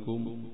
لکم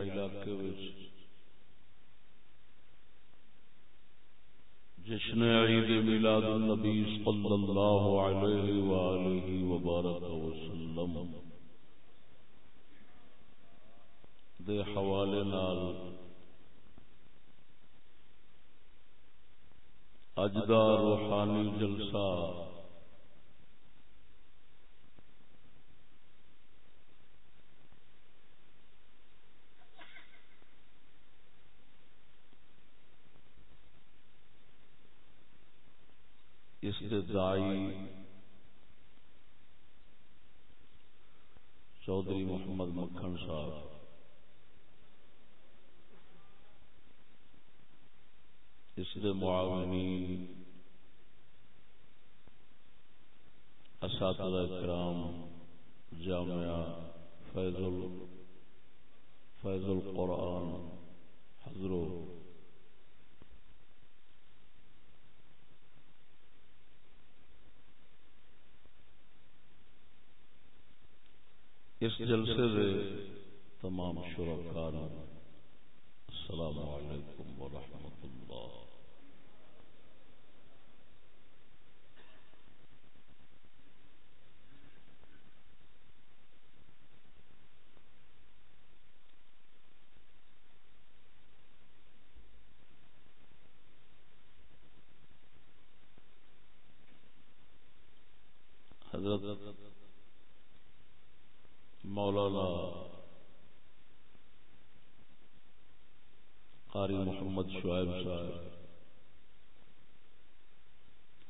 علاقے جشن عید میلاد النبی صلی اللہ علیہ وآلہ وبارک وسلم۔ دے حوالے نال اجدار روحانی جلسہ ابتدائی چودھری محمد مکھن صاحب۔ اس کے معاونین۔ اساتذہ کرام جامعہ فیض القرآن حضرو اس جلسے دے تمام شرکار السلام علیکم ورحمۃ اللہ حضرت مولانا قاری محمد شعیب صاحب،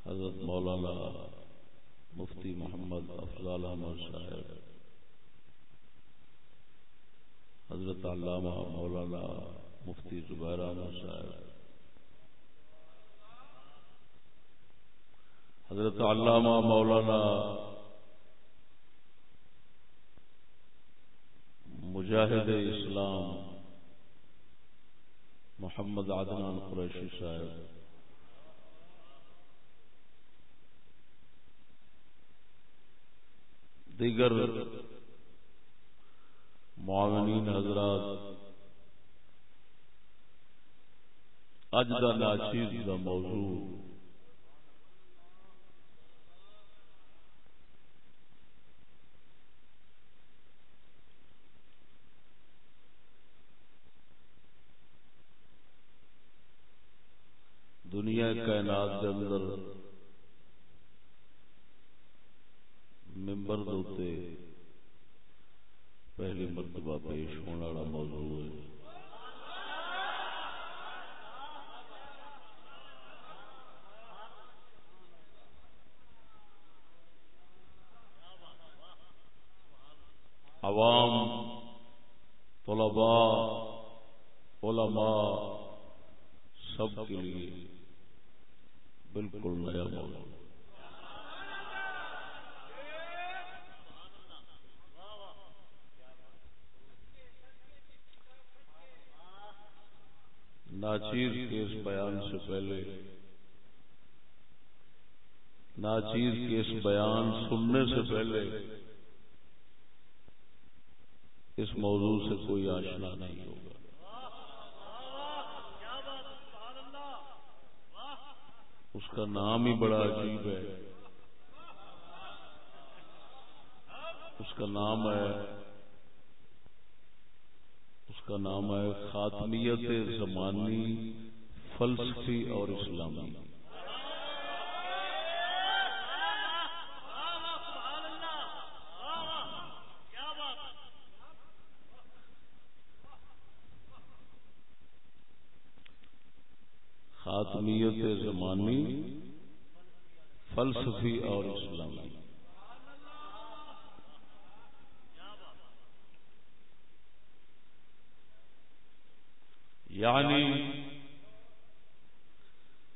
حضرت مولانا مفتی محمد افضال احمد صاحب حضرت علامہ مولانا مفتی زبیر احمد صاحب حضرت علامہ مولانا مجاہد اسلام محمد عدنان قریشی صاحب۔ دیگر معاونین حضرات اج کا ناچیز کا موضوع۔ دنیا کائنات کے اندر ممبر دوتے پہلی مرتبہ پیش ہونے والا موضوع ہے۔ عوام، طلباء، علماء، سب کے لیے بالکل نیا موضوع ناچیر کے اس بیان سے پہلے ناچیر کے اس بیان سننے سے پہلے اس موضوع سے کوئی آشنا نہیں ہوگا۔ اس کا نام ہی بڑا عجیب ہے۔ اس کا نام ہے، اس کا نام ہے خاتمیت زمانی، فلسفی اور اسلامی۔ خاتمیت فلسفی اور اسلامی۔ یعنی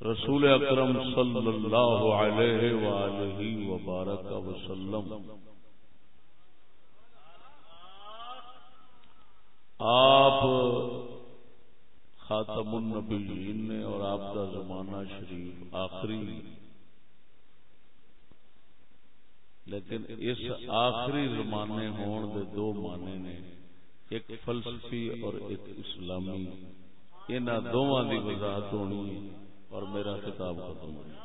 رسول اکرم صلی اللہ علیہ وآلہ وبارک وسلم۔ آپ خاتم النبیین نے اور آپ کا زمانہ شریف آخری لیکن اس آخری زمانے ہون دے دو معنی نے، ایک فلسفی اور ایک اسلامی۔ ان دونوں کی وضاحت ہونی اور میرا کتاب ختم ہونی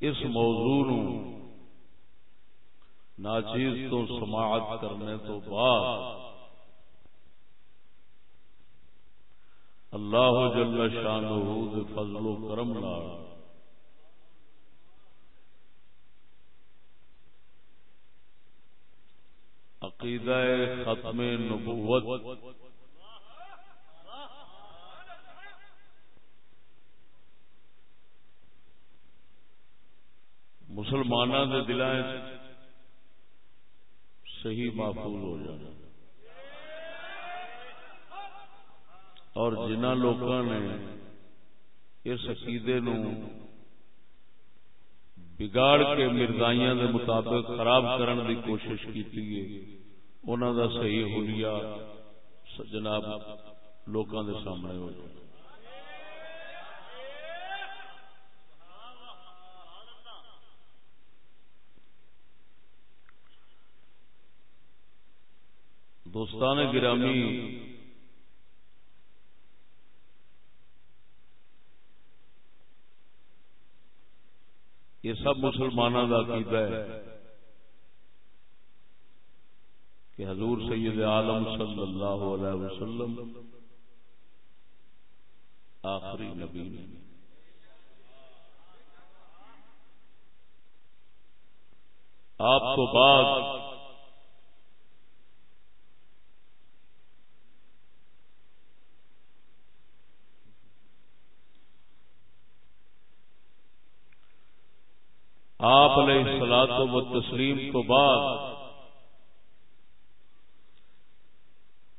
اس موضوع ناچیز تو سماعت کرنے تو بعد اللہ جل شان فضل و کرم عقیدہ ختم نبوت مسلمانوں کے دلائیں صحیح محفوظ ہو جانا اور جنہ لوگوں نے اس عقیدے نو بگاڑ کے مرزائیاں دے مطابق خراب کرن دی کوشش کی انہوں دا صحیح حلیہ جناب لوگوں کے سامنے ہو جائے۔ دوستان گرامی، یہ سب مسلمانوں کا عقیدہ ہے کہ حضور سید عالم صلی اللہ علیہ وسلم آخری نبی آپ تو بعد آپ علیہ سلاد و تسلیم تو بعد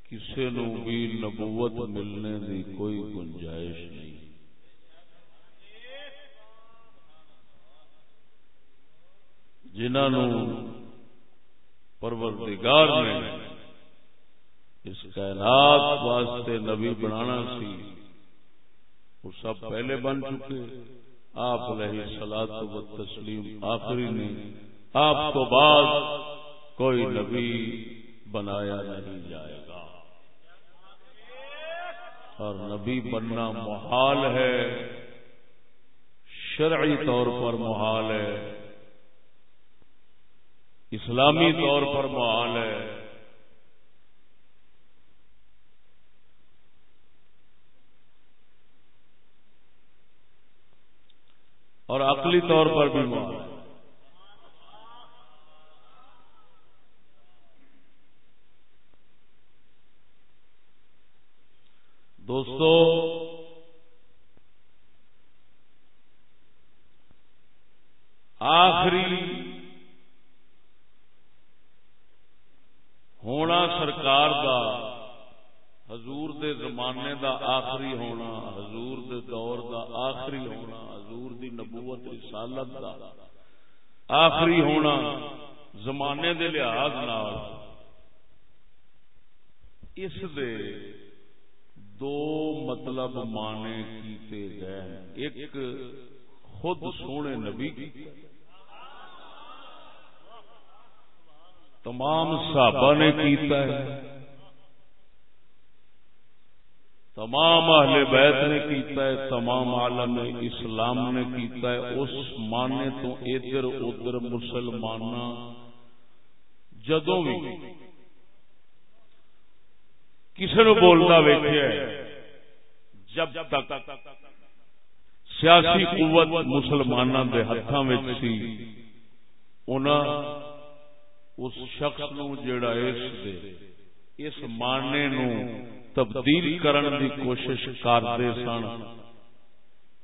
کسی نو بھی نبوت ملنے دی کوئی گنجائش نہیں۔ جنہوں پروردگار نے اس کائنات واسطے نبی بنانا سی، وہ سب پہلے بن چکے۔ آپ علیہ سلاد و تسلیم آخری نے آپ تو بعد کوئی نبی بنایا نہیں جائے گا۔ اور نبی بننا محال ہے، شرعی طور پر محال ہے، اسلامی طور پر محال ہے۔ اور عقلی طور پر بھی دوستو، آخری ہونا سرکار کا حضور دے زمانے دا آخری ہونا، حضور دے دور دا آخری ہونا۔ حضور دی نبوت رسالت دا آخری ہونا زمانے دے لحاظ نال۔ اس دے دو مطلب مانے کیتے گئے۔ ایک خود سونے نبی کی۔ تمام صحابہ نے کیتا ہے۔ تمام اہل بیت نے کیتا ہے، تمام عالم اسلام نے کیتا ہے۔ اس مانے تو ادھر ادھر مسلمان جدوں بھی کسی نو بولتا ویچیا جب تک سیاسی قوت مسلمانوں کے ہاتھوں میں سی اس شخص نو جڑا اس دے اس ماننے نو تبدیل کرن دی کوشش کرتے سن۔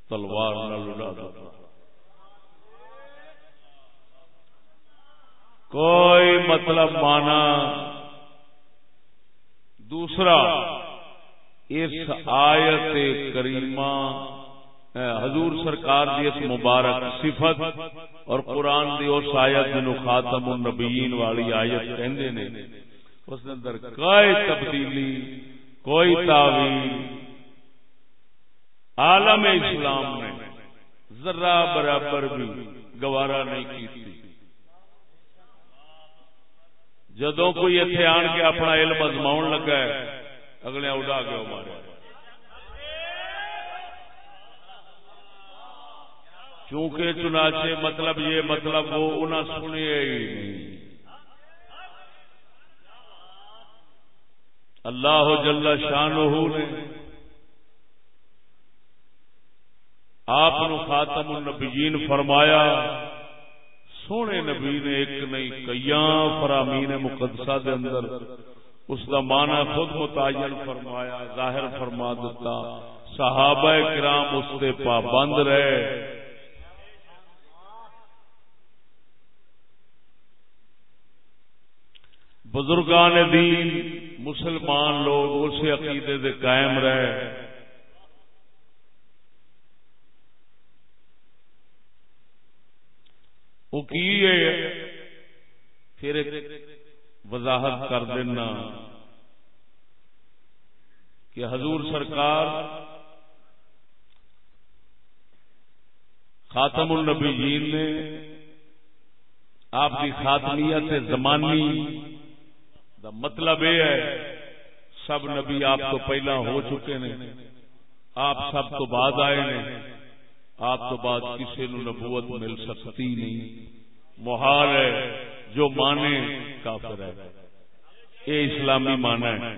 تلوار کوئی مطلب مانا۔ دوسرا، اس آیت کریمہ حضور سرکار دی اس مبارک صفت اور قرآن دی اس آیت جنو خاتم النبیین والی آیت کہندے نے۔ اس اندر کوئی تبدیلی، کوئی تعویل، عالم اسلام نے ذرا برابر بھی گوارا نہیں کی جدو کوئی اتنے آن کے اپنا علم ازما لگا ہے، اگلے اڈا کے مارے۔ چونکہ چنانچہ مطلب یہ مطلب وہ انہیں سنیا ہی نہیں۔ اللہ جل شان نے آپ خاتم النبیین فرمایا سونے نبی نے ایک نہیں کئی فرامین مقدسہ دے اندر اس کا مانا خود متعین فرمایا ظاہر فرما دیتا صحابہ کرام اس سے پابند رہے۔ بزرگان دین، مسلمان لوگ اس عقیدے دے قائم رہے۔ وہ کی پھر وضاحت کر دینا کہ حضور سرکار خاتم النبیین نے آپ کی خاتمیت زمانی دا مطلب یہ ہے، سب نبی آپ تو پہلا ہو چکے نے۔ آپ سب تو بعد آئے نے۔ آپ تو بعد کسی نو نبوت مل سکتی نہیں۔ محال ہے، جو مانے، کافر ہے۔ یہ اسلامی مانا ہے۔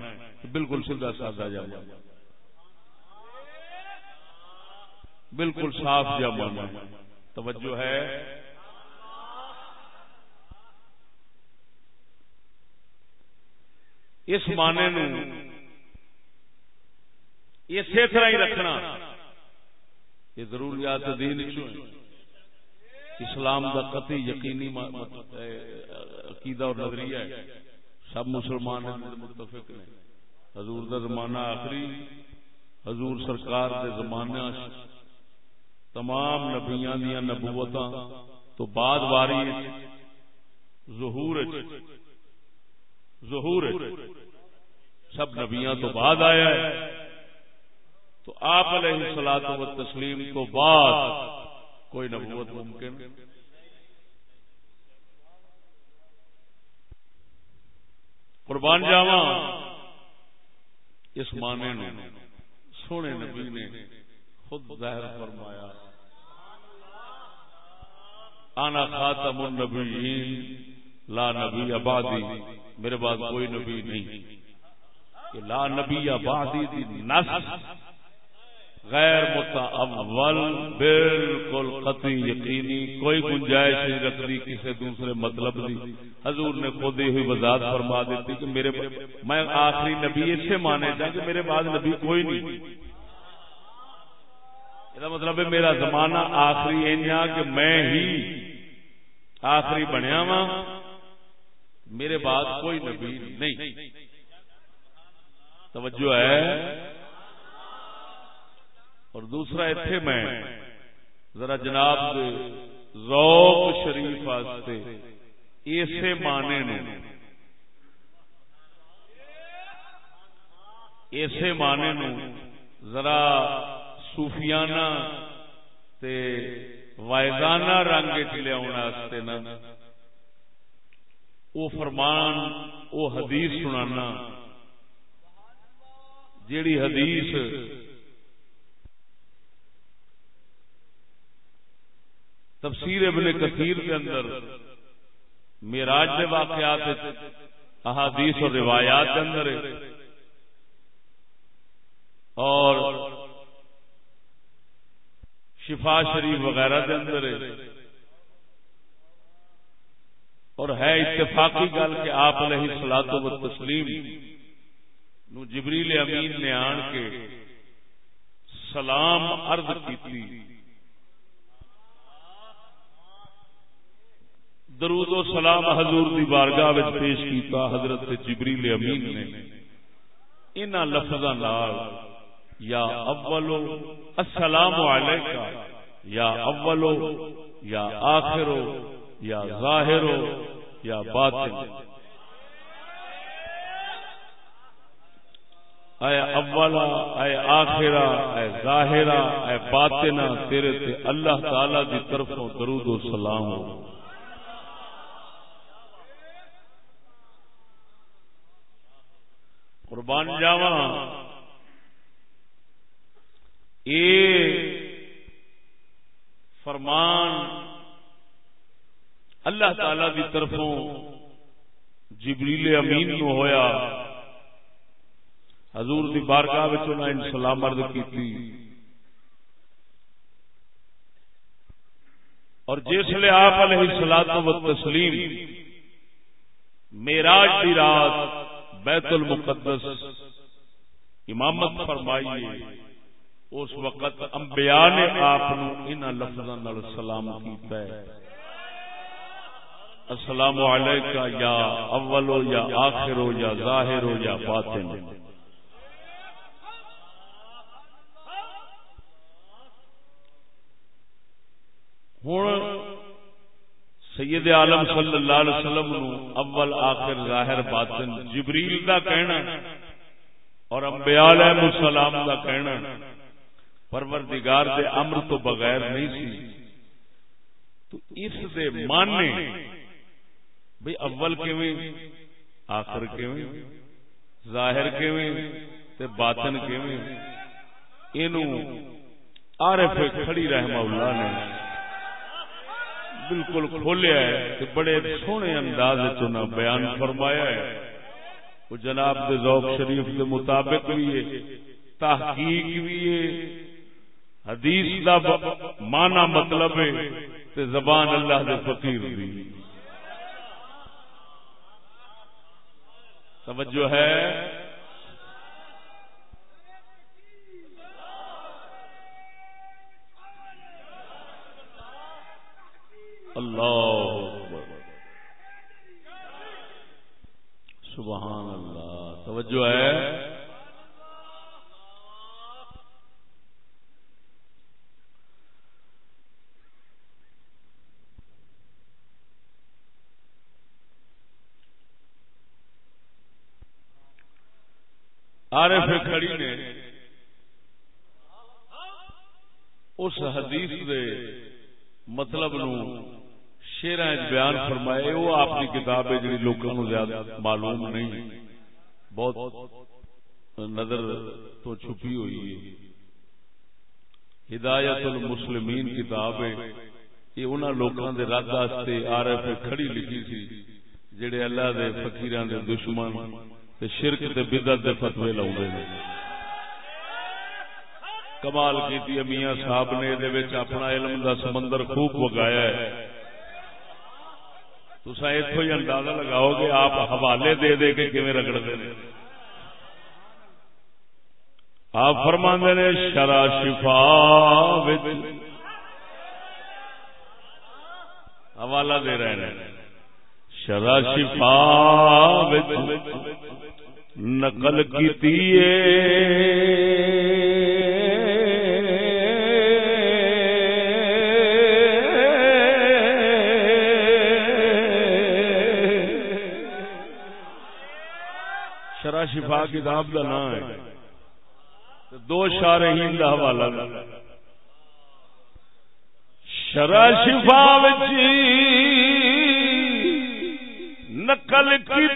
بالکل سیدھا سادہ جا بالکل صاف جا مانا۔ توجہ ہے۔ اس معنی نو اسی طرح ہی رکھنا۔ یہ ضروریات دین اسلام کا قطعی یقینی عقیدہ اور نظریہ ہے۔ سب مسلمان متفق نے حضور دا زمانہ آخری، حضور سرکار دے زمانہ۔ تمام نبیاں دیا نبوت تو بعد واری ظہور ظہور سب نبیاں تو بعد آیا ہے۔ تو آپ علیہ سلاد و تسلیم تو بعد کوئی نبوت ممکن؟ قربان جاوا اس معنی نے سونے نبی نے خود ظاہر فرمایا۔ آنا خاتم النبیین، لا نبی آبادی۔ میرے بعد کوئی نبی نہیں۔ کہ لا نبی آبادی دی نس غیر متعول، بالکل قطعی یقینی، کوئی گنجائش نہیں رکھتی، کسی دوسرے مطلب دی۔ حضور نے خود ہی وضاحت فرما دیتی کہ میرے میں آخری نبی اسے مانے جا کہ میرے بعد نبی کوئی نہیں۔ یہ مطلب ہے میرا زمانہ آخری ہے کہ میں ہی آخری بنیا وا میرے بعد کوئی نبی نہیں۔ توجہ ہے۔ اور دوسرا اتنے میں ذرا جناب ذوق شریف واسطے اسے معنی نے اسے معنی نو ذرا صوفیانہ تے وائزانہ رنگ چ لیا وہ فرمان وہ حدیث سنانا۔ جیڑی حدیث تفسیر ابن کثیر کے اندر میراج کے واقعات احادیث اور روایات کے اندر۔ اور شفا شریف وغیرہ کے اندر۔ اور ہے اتفاقی گل کہ آپ علیہ سلاد و تسلیم نو جبریل امین نے آن کے سلام عرض کی درود و سلام حضور دی بارگاہ پیش کیتا حضرت جبریل امین نے۔ ان لفظوں یا اولو السلام علیکہ، یا اولو یا آخرو یا ظاہرو یا باطن۔ اے اولا اے آخرا اے ظاہرا اے باطنا تیرے تے اللہ تعالی دی طرفوں درود و سلام ہو۔ قربان جاواں۔ اے فرمان اللہ تعالی کی طرفوں جبریل امین نو ہویا۔ حضور دی بارگاہ ان سلام عرض کی اور جسے آپ علیہ سلاد و تسلیم دی رات بیت المقدس امامت فرمائیے، اس وقت انبیاء نے آپ ان لفظوں سلام کیتا ہے۔ السلام علیکہ یا اول ہو یا آخر ہو یا ظاہر ہو یا باطن۔ ہوں سید عالم صلی اللہ علیہ وسلم نو اول آخر ظاہر باطن جبریل کا کہنا اور انبیاء علیہ السلام کا کہنا پروردگار دے امر تو بغیر نہیں سی تو اس دے ماننے بھئی اول کیویں آخر کیویں ظاہر کیویں تے باطن کیویں اینو عارف کھڑی رحمہ اللہ نے بالکل کھولیا ہے کہ بڑے سونے انداز چنا بیان فرمایا ہے۔ وہ جناب دے ذوق شریف دے مطابق بھی ہے، تحقیق بھی ہے۔ حدیث دا مانا مطلب ہے تے زبان اللہ دے فقیر بھی توجہ ہے؟ اللہ سبحان اللہ۔ توجہ ہے۔ عارف کھڑی نے اس حدیث دے مطلب نو شیر بیان فرمائے، وہ آپ کی کتاب ہے جی لوگوں کو زیادہ معلوم نہیں۔ بہت نظر تو چھپی ہوئی ہے۔ ہدایت المسلمین کتاب ہے۔ یہ انہوں لوگوں کے رد واسطے آر ایف کھڑی لکھی سی، جڑے اللہ دے فقیران دے دشمن تے شرک تے بدعت دے فتوی لاؤندے نے۔ کمال کیتی میاں صاحب نے دے وچ اپنا علم دا سمندر خوب وگایا ہے۔ تسا اتو ہی اندازہ لگاؤ گے آپ حوالے دے دے کے کیویں رگڑتے ہیں۔ آپ فرما نے شرا شفا حوالہ دے رہے ہیں۔ شرا شفا نقل کی شفا کتاب کا نام ہے۔ دو شار ہی کا حوالہ شرا شفا نقل کی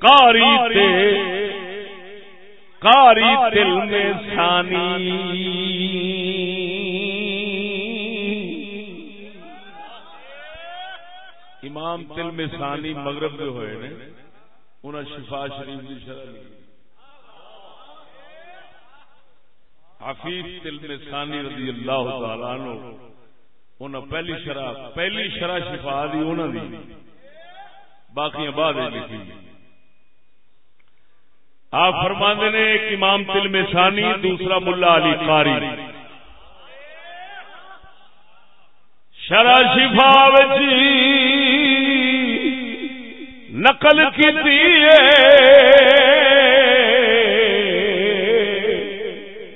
کاری کاری دل میں سانی امام تل میں سانی مغرب دے ہوئے نے انہاں شفا شریف دی شرح لکھی حفیظ تل میں سانی رضی اللہ تعالیٰ عنہ انہاں پہلی شرح پہلی شرح شفا دی انہاں دی۔ باقی بعد لکھی۔ آپ فرماندے نے ایک امام تل میں سانی دوسرا ملا علی قاری۔ شرح شفا وچی نقل کی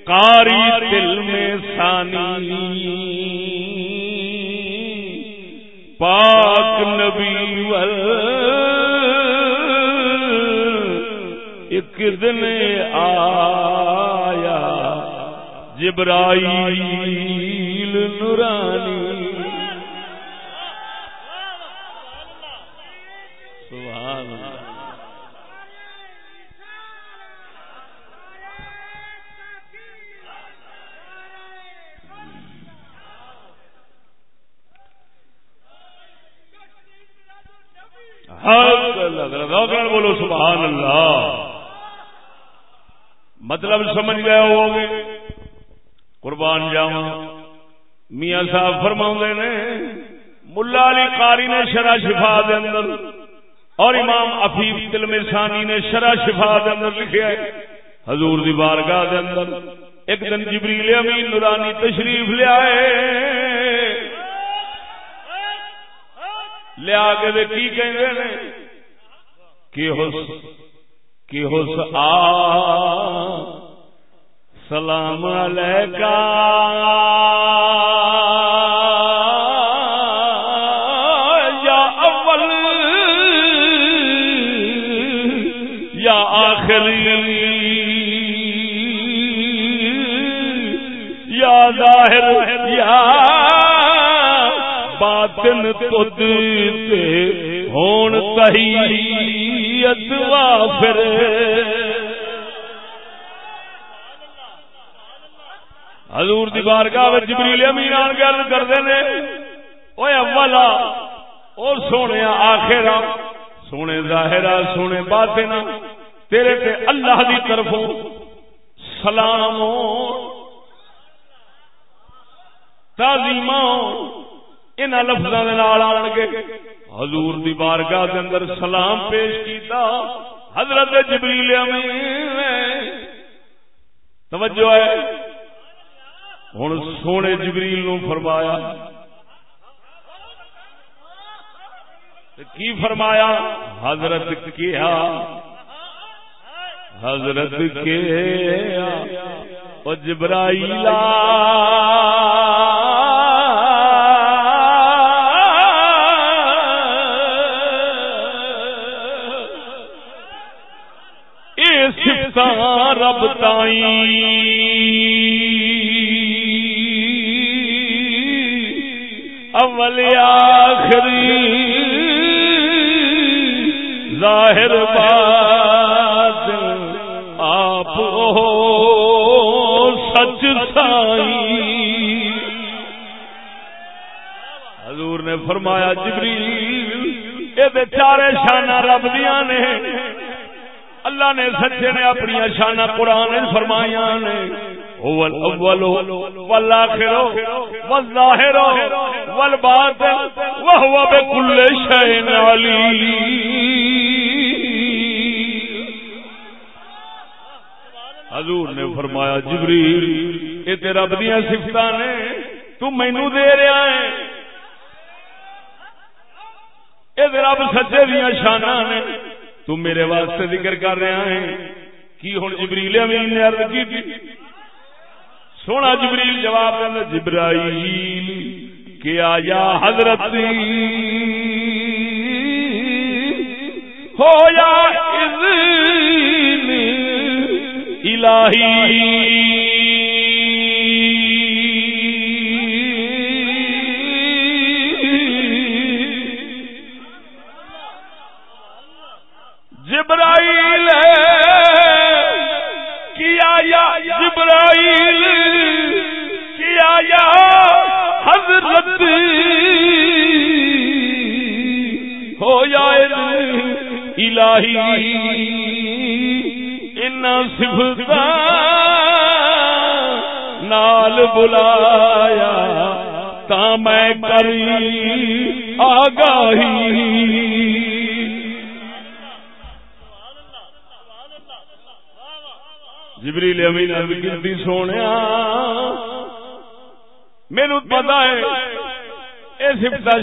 کاری دل میں سانی پاک نبی ول۔ ایک دن آیا۔ جبرائیل نورانی۔ بولو سبحان اللہ۔ مطلب سمجھ گئے ہو گے قربان جاوا میاں صاحب فرما نے، ملا علی قاری نے شرح شفا دے اندر اور امام افیف تلمسانی نے شرح شفا دے اندر لکھا ہے۔ حضور دی بارگاہ دے اندر ایک دن جبریل امین نورانی تشریف لیا ہے لیا کے کی کہندے کہ حس کہ حس آ سلام یا ظاہر یا باطن تد ہون تحیت وافر حضور دی بارگاہ وچ جبریل امین آن گل کرتے ہیں اوے اولا اور سونے آخرا سونے ظاہرا سونے باطنا تیرے تے اللہ دی طرفوں سلام تعظیم ان لفظوں کے نال آن حضور دی بارگاہ دے اندر سلام پیش کیتا حضرت جبریل امین توجہ ہے ہوں سونے جبریل نو فرمایا کی فرمایا حضرت کیا حضرت کے جبرائیلا رب تائی اول آخری ظاہر بات آپ سچ سائی حضور نے فرمایا جبریل، یہ چارے شانہ رب دیا نے۔ اللہ نے سچے نے اپنی شانہ قرآن فرمایا نے۔ اول والآخر والظاہر والباطن وهو بكل شيء حضور نے فرمایا، جبریل، یہ تے رب دیا سفت نے تو دے رہا ہے۔ یہ رب سچے دیا شانہ نے۔ تو میرے واسطے ذکر کر رہا ہے۔ کی ہوں جبریل امین نے عرض کی تھی؟ سونا جبریل جواب دینا جبرائیل کہ آیا حضرت ہو یا الہی۔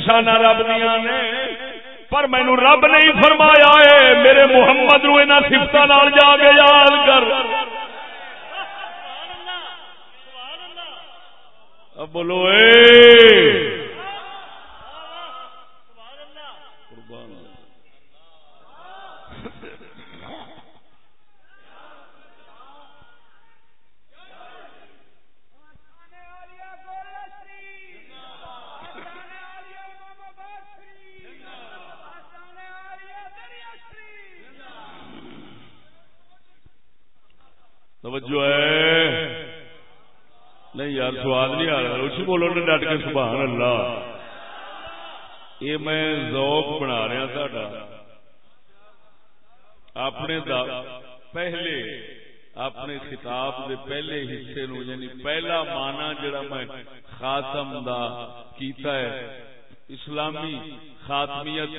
شانہ رب دیا نے۔ پر مینو رب نہیں فرمایا ہے، میرے محمد نو سفت جا کے یاد کر بولو اے توجہ ہے نہیں یار سواد نہیں آ رہا اسی بولو نے ڈٹ کے سبحان اللہ یہ میں ذوق بنا رہا ساڈا اپنے دا پہلے اپنے خطاب دے پہلے حصے نو یعنی پہلا مانا جڑا میں خاتم دا کیتا ہے اسلامی خاتمیت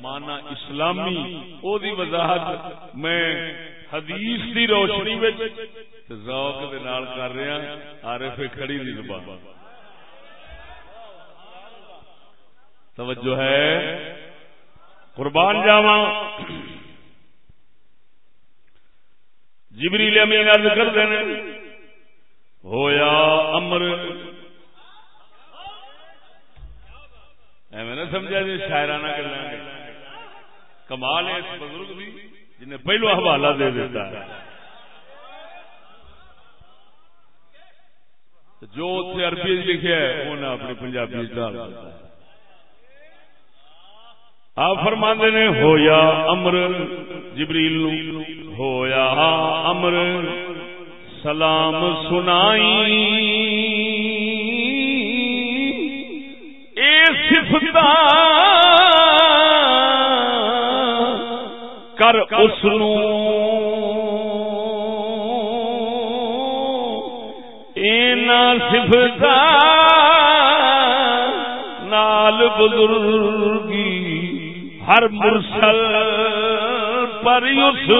زمانی اسلامی او دی وضاحت میں حدیث دی روشنی وچ ذوق دے نال کر رہا عارف کھڑی دی زبان۔ توجہ ہے۔ قربان جاوا جبریل امین عرض کر دینے ہویا امر۔ میں نے سمجھا جی شاعرانہ کر کمال ہے اس بزرگ بھی، جنہیں پہلو حوالہ دے دیتا ہے۔ جو اتنے عربی لکھا ہے انہیں اپنی پنجابی ڈال دیتا ہے۔ آپ فرماندے نے، ہویا امر، جبریل ہویا امر، سلام سنائی۔ اے صفتا کر اس صفتا نال بزرگی، ہر مرسل پر اس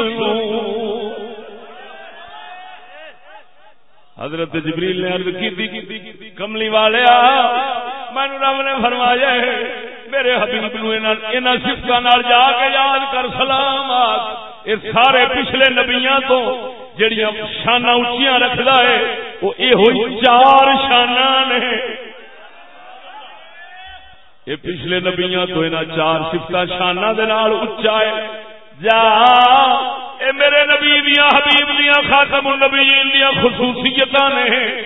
حضرت جبریل نے عرض کی کملی والے مینو رب نے فرمایا میرے حبیب نو سفت جا کے یاد کر، سلام یہ سارے پچھلے نبیاں تو جڑیاں شانہ اچیاں رکھدا ہے، وہ یہ چار شانہ نے۔ یہ پچھلے نبیاں تو انہاں چار سفت شانہ دے نال اچا ہے۔ جا، اے میرے نبی دیا حبیب دیا خاتم النبیین دیا خصوصیتاں نے۔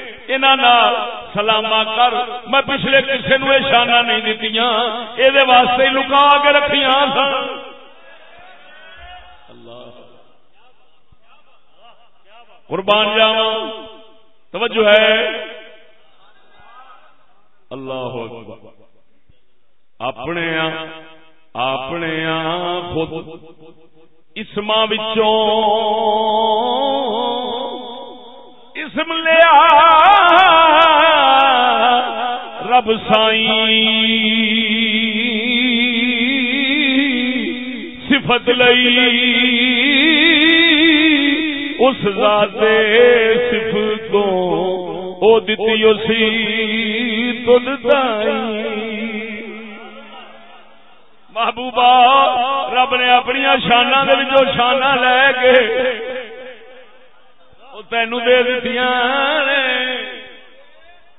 سلاما کر۔ میں پچھلے کسے نو شانہ نہیں دتیاں اے دے واسطے لکا کے رکھیاں سن۔ قربان جاوا توجہ ہے۔ اللہ اپنے اپنے خود۔ اسما اسم لیا۔ رب سائی صفت لئی۔ اس ذات صفتوں او دتی اسی تل محبوبہ، رب نے اپنی شانہ دے وچوں شانہ لے کے تینو دے دتیاں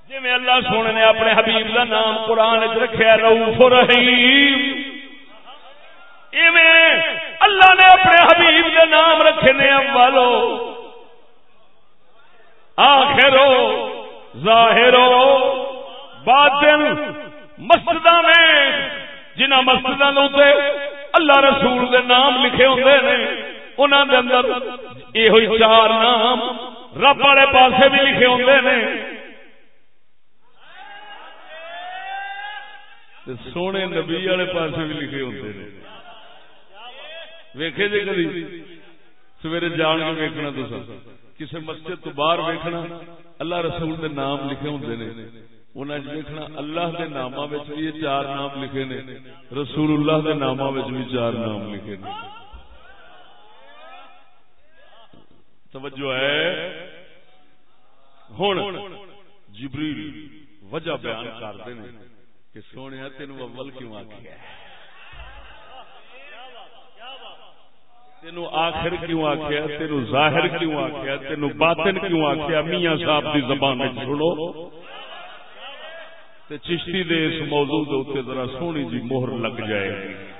جویں اللہ سونے نے اپنے حبیب دا نام قرآن وچ رکھیا رؤوف رحیم ایویں اللہ نے اپنے حبیب کے نام رکھے نے والو آخرو ظاہرو باطن مسجد میں جنہ مسجد اللہ رسول کے نام لکھے ہوتے ہیں انہوں دے اندر یہ چار نام رب والے پاسے بھی لکھے ہوتے ہیں سونے نبی والے پاسے بھی لکھے ہوتے ہیں ویکھے جی کدی؟ سویرے جان کے ویکنا تو کسی مسجد تو باہر ویکھنا اللہ رسول دے نام لکھے ہوں نے۔ انہیں ویکھنا اللہ دے نام بھی چار نام لکھے نے۔ رسول اللہ دے نام بھی چار نام لکھے نے۔ توجہ ہے۔ ہوں جبریل وجہ بیان کرتے ہیں کہ سونے تین اول کیوں آخیا تین آخر کیوں آخیا تین ظاہر کیوں آخیا تین باطن کیوں آخیا میاں صاحب کی زبان سنو۔ چشتی دے اس موضوع ذرا سونی جی مہر لگ جائے گی۔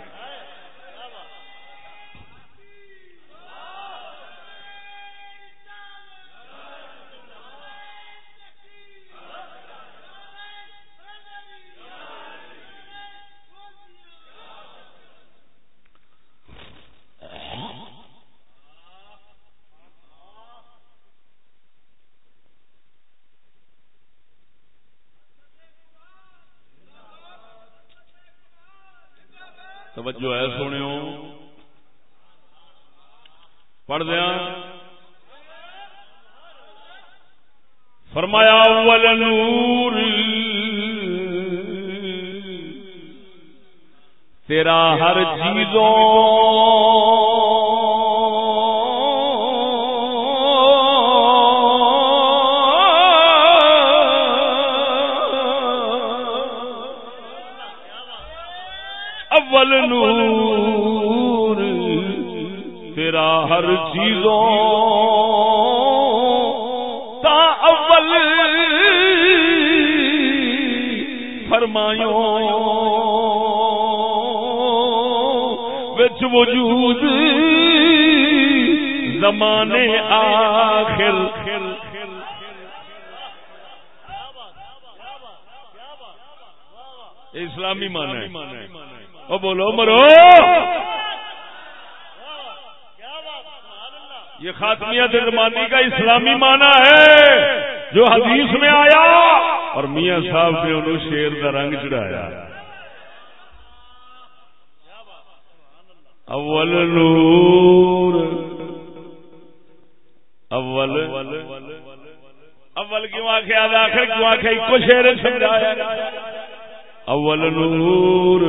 توجہ ہے سنو پڑھ دیا فرمایا اول نور تیرا ہر چیزوں ہر چیزوں کا اول فرمایوں وچ وجود زمانے آخر اسلامی مانا ہے۔ او بولو، مرو۔ یہ خاتمیت زمانی کا اسلامی مانا ہے، جو حدیث میں آیا۔ اور میاں صاحب نے انہوں شیر کا رنگ چڑھایا۔ اول نور۔ اول۔ اول کیوں آخیا آخر کیوں آخیا ایک شیر سمجھایا۔ اول نور۔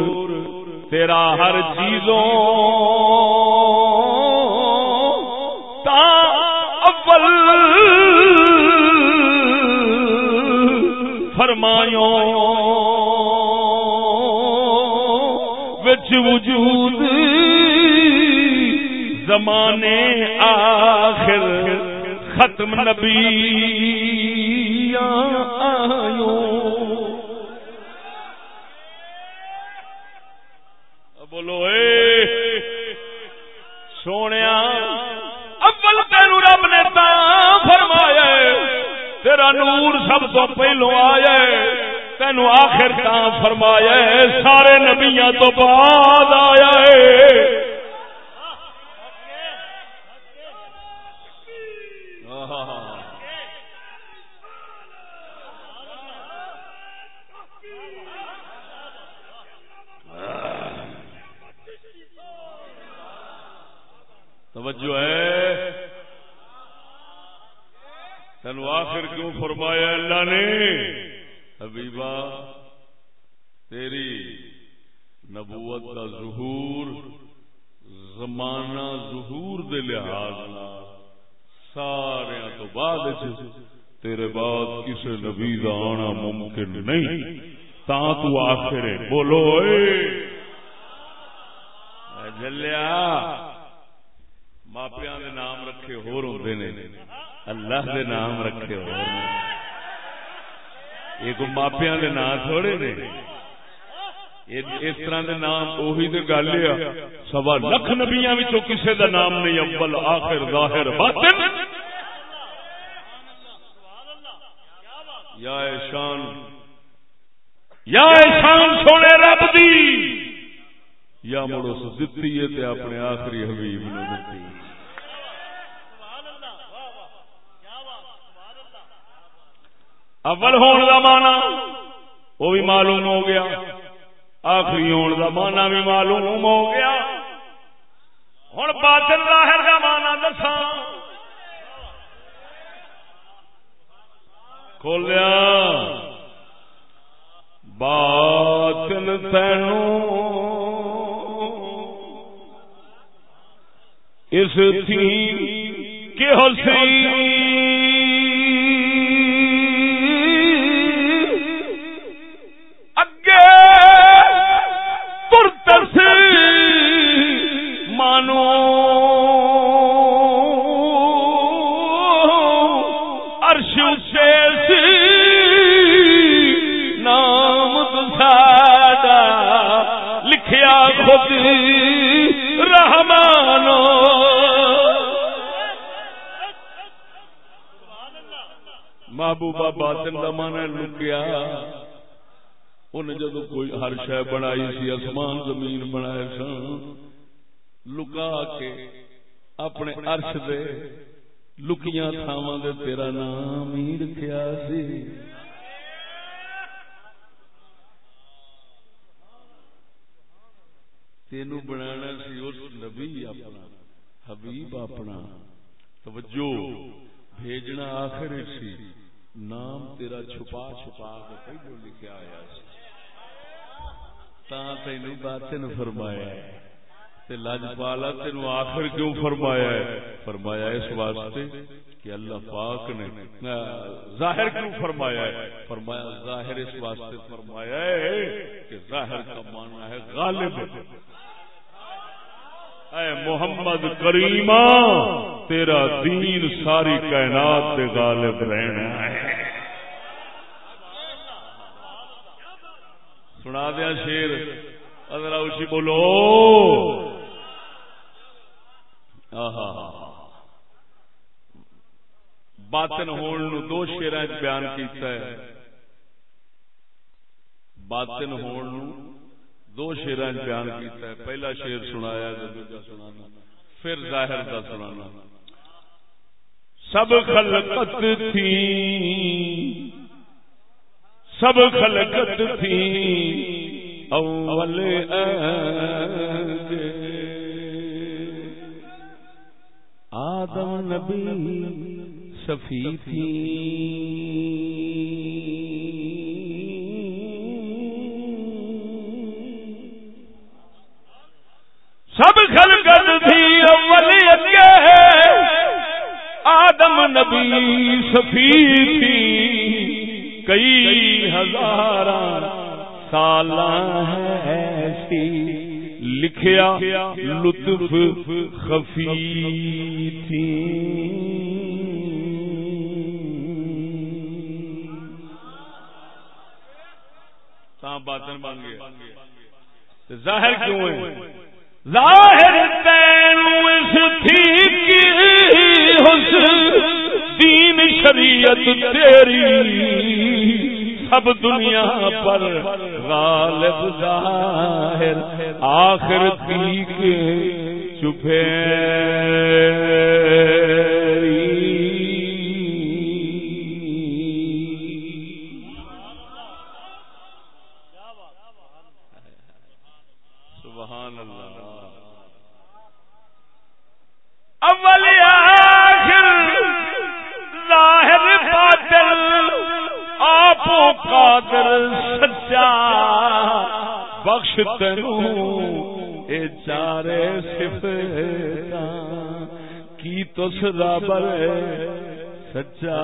تیرا ہر چیزوں فرمایوں وچ وجود زمانے آخر ختم نبی بولو، اے سونے اول تین رب نے تا فرمایا تیرا نور سب تو پہلو آیا تینو آخر تا فرمایا سارے نبیا تو بعد آیا ہے توجہ ہے تین آخر کیوں فرمایا اللہ نے حبیبا تیری نبوت کا ظہور زمانہ ظہور دے لحاظ سارے تو بعد تیرے بعد کسی نبی کا آنا ممکن نہیں۔ تا تو آخر بولو اے جلیا ماپیا نام رکھے ہور ہوتے نے۔ اللہ دے نام رکھے ہو یہ ماپیا کے نام تھوڑے نے؟ اس طرح دے نام اوہی تے گل ہے۔ سوا لکھ نبیاں وچوں کسے دا نام نہیں، اول آخر ظاہر باطن۔ یا شان یا شان سونے رب دی۔ یا مڑو دتی ہے تے اپنے آخری حبیب نے دتی اول ہون کا مانا، وہ بھی معلوم ہو گیا۔ آخری ہون کا مانا بھی معلوم ہو گیا۔ ہوں باطل ظاہر کا مانا دسا کھولیا۔ باطل تینوں اس تھی کہ حسین محبوبہ باطن کا من لکیا ان جدو کوئی ہر شہ بنائی سی، آسمان زمین بنائے سن لکا کے اپنے ارش دے لکیاں تھاواں دے تیرا نام ہی رکھیا سی۔ تینو بنانا سی اس نبی اپنا، حبیب اپنا۔ توجہ، بھیجنا آخر سی۔ نام تیرا چھپا چھپا کے پہلو لکھا آیا تا تین باطن فرمایا۔ لاجپالا تین آخر کیوں فرمایا ہے؟ فرمایا اس واسطے کہ اللہ پاک نے ظاہر کیوں فرمایا ہے؟ فرمایا ظاہر اس واسطے فرمایا ہے کہ ظاہر کا معنی ہے غالب۔ اے محمد کریما تیرا دین ساری کائنات دے غالب رہنا ہے۔ سنا دیا شیر اگر اچھی بولو۔ باطن ہون نو دو شیر بیان کیتا ہے. باطن ہون نو دو شیران بیان کیتا ہے. پہلا شیر سنایا سنانا پھر ظاہر کا سنانا سب خلقت تھی. سب خلقت تھی. اول آدم نبی صفی تھی۔ سب خلقت تھی اول آدم نبی صفی تھی۔ کئی ہزار سال ایسی۔ لکھیا لطف خفی تھی۔ باطن بن گیا۔ ظاہر کیوں ہے؟ ظاہر تینوں اس تھی حسن دین شریعت تیری۔ سب دنیا پر غالب ظاہر آخر تیک چپے بخش تینوں اے چارے صفتا کی تس سرابر سچا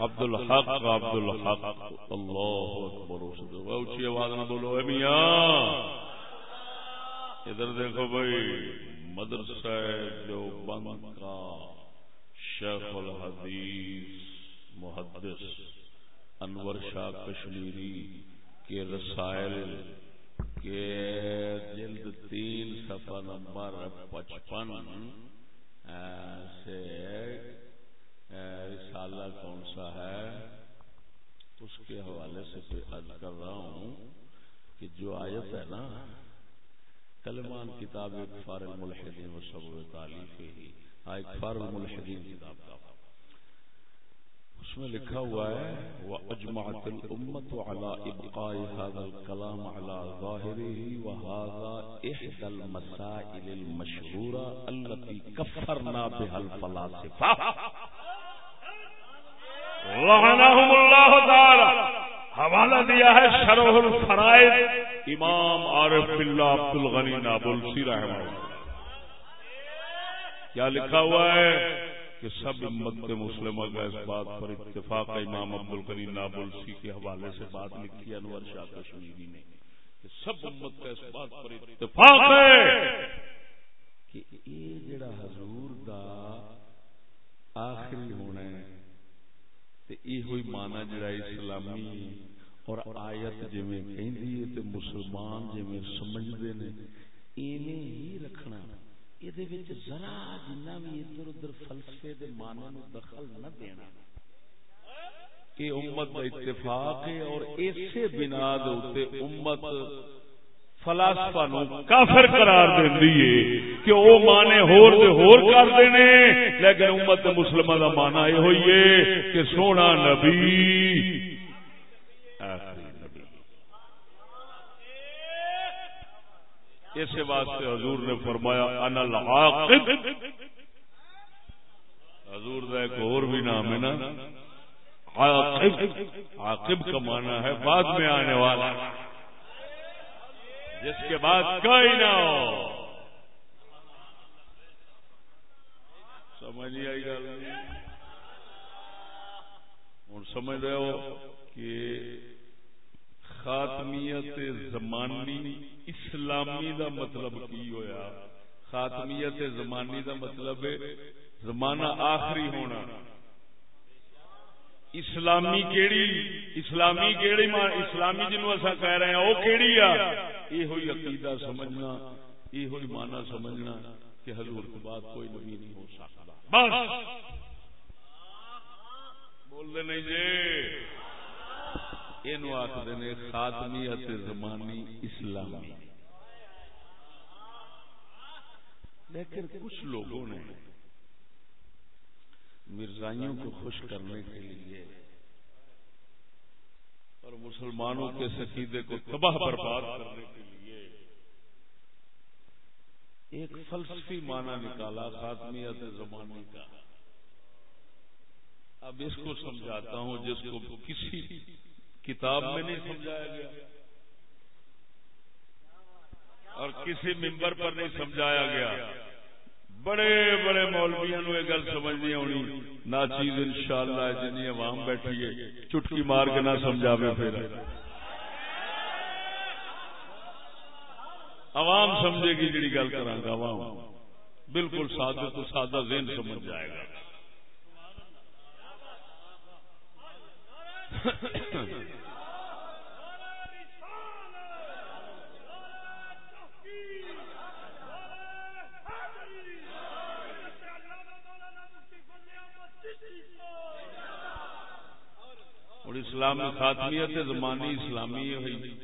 عبد الحق عبد الحق اللہ اکبر اونچی آواز نہ بولو اے میاں ادھر دیکھو بھائی مدرسہ جو بند کا شیخ الحدیث محدث انور شاہ کشمیری کے رسائل کے جلد تین صفحہ نمبر پچپن سے رسالہ کون سا ہے اس کے حوالے سے کوئی عرض کر رہا ہوں کہ جو آیت ہے نا کلمان کتاب اکفار الملحدین و سب تعلیف ہی اکفار الملحدین کتاب کا اس میں لکھا ہوا ہے وَأَجْمَعَتِ الْأُمَّةُ عَلَىٰ إِبْقَاءِ هَذَا الْكَلَامَ عَلَىٰ ظَاهِرِهِ وَهَذَا إِحْدَى الْمَسَائِلِ الْمَشْهُورَةِ الَّتِي كَفَّرْنَا بِهَا الْفَلَاسِفَةَ لعنہم اللہ تعالی حوالہ دیا ہے شرح الفرائض۔ امام عارف باللہ عبد الغنی نابلسی رحمہ اللہ۔ کیا لکھا ہوا ہے کہ سب امت مسلمہ کا اس بات پر اتفاق امام عبد الغنی نابلسی کے حوالے سے بات لکھی انور شاہ کشمیری نے۔ کہ سب امت کا اس بات پر اتفاق ہے کہ یہ جڑا حضور دا آخری ہونا ہے یہ ہوئی مانا جڑا اسلامی اور آیت جی کہ مسلمان جی سمجھتے ہیں ایویں ہی رکھنا۔ یہ ذرا جنا بھی ادھر ادھر فلسفے دے مانے نو دخل نہ دینا۔ یہ امت کا اتفاق ہے اور اسی بنا دے امت فلاسفہ نو کافر قرار دیندی ہے کہ او مانے ہور تے ہور کر دینے۔ لیکن امت مسلمہ دا مانا یہ ہوئی ہے کہ سونا نبی آخری نبی اس واسطے حضور نے فرمایا، انا العاقب. حضور دا ایک اور بھی نام ہے نا، عاقب. عاقب کا معنی ہے بعد میں آنے والا۔ جس کے بعد کوئی نہ ہو۔ سمجھ نہیں آئی گل۔ ہوں، سمجھ رہے ہو کہ خاتمیت زمانی، اسلامی دا مطلب کی ہویا؟ خاتمیت زمانی دا مطلب زمانہ آخری ہونا۔ اسلامی کیڑی؟ اسلامی کیڑی اسلامی جنو اصا کہہ رہے ہیں وہ کیڑی آ؟ یہ ہوئی عقیدہ سمجھنا یہ ہوئی مانا سمجھنا کہ حضور کے بعد کوئی نبی نہیں ہو سکتا۔ بس۔ بول دے نہیں جی۔ یہ آخر نے خاتمیت زمانی اسلامی۔ لیکن کچھ لوگوں نے مرزائیوں کو خوش کرنے کے لیے اور مسلمانوں کے سکیدے کو تباہ برباد کرنے کے لیے ایک فلسفی معنی نکالا خاتمیت زمانی کا۔ اب اس کو سمجھاتا ہوں جس کو کسی کتاب میں نہیں سمجھایا گیا۔ اور کسی ممبر پر نہیں سمجھایا گیا۔ بڑے بڑے مولویا نو یہ گل سمجھنی ہونی۔ نہ چیز ان شاء اللہ جن عوام بیٹھی ہے۔ چٹکی مار کے نہ سمجھا پھر۔ عوام سمجھے گی جی گل کرا گا، عوام۔ بالکل سادہ تو سادہ ذہن سمجھ جائے گا۔ اور اسلام خاتمیت زمانی اسلامی ہوئی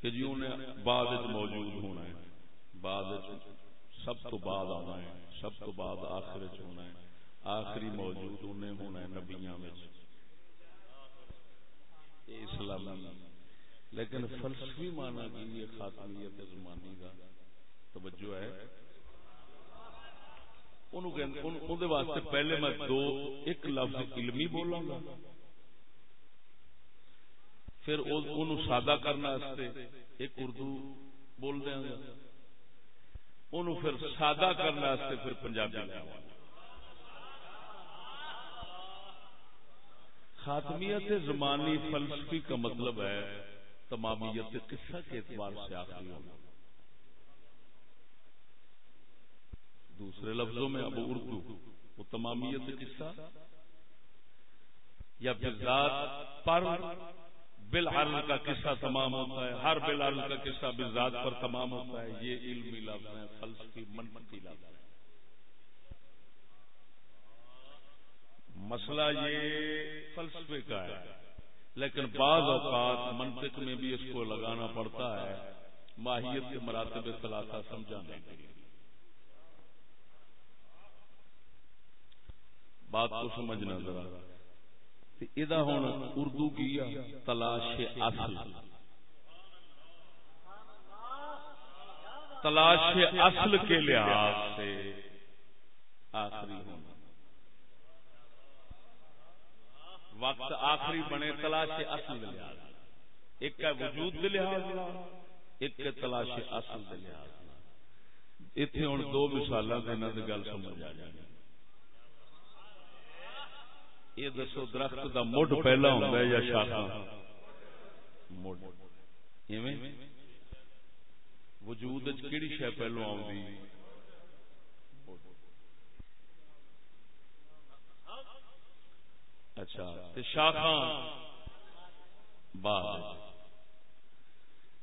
کہ جی انہیں بعد موجود ہونا ہے، بعد سب تو بعد آنا ہے، سب تو بعد آخر ہونا ہے، آخری موجود انہیں ہونا ہے نبیاں میں اسلامی، لیکن فلسفی مانا کی یہ خاتمیت زمانی کا توجہ ہے۔ واسطے پہلے میں دو ایک لفظ علمی بولوں گا۔ پھر ان سادہ کرنے ایک اردو بول دیا گا ان پھر سادہ کرنے پھر پنجابی لیا خاتمیت زمانی فلسفی کا مطلب ہے تمامیت قصہ کے اعتبار سے آخری ہونا۔ دوسرے لفظوں میں اب اردو، وہ تمامیت قصہ یا بذات پر بالحل کا قصہ تمام ہوتا ہے، ہر بالحل کا قصہ بذات پر تمام ہوتا ہے۔ یہ علمی لفظ ہے فلسفی منطقی لفظ ہے مسئلہ یہ فلسفے کا ہے، لیکن بعض اوقات منطق میں بھی اس کو لگانا پڑتا ہے، ماہیت کے مراتب خلاصہ سمجھانے کے لیے۔ بات کو سمجھنا ذرا۔ ہوں اردو کی تلاش اصل۔ تلاش اصل کے لحاظ سے آخری ہونا وقت آخری بنے تلاش اصل لحاظ۔ ایک کا وجود لحاظ ایک تلاش اصل لحاظ اتنے ہوں دو مثال دینا گل سمجھ آ جائے یہ دسو درخت دا مڈ پہلا ہوتا ہے یا شاخا مڈ وجود کہڑی شہ پہلو آؤں اچھا شاخا بعد۔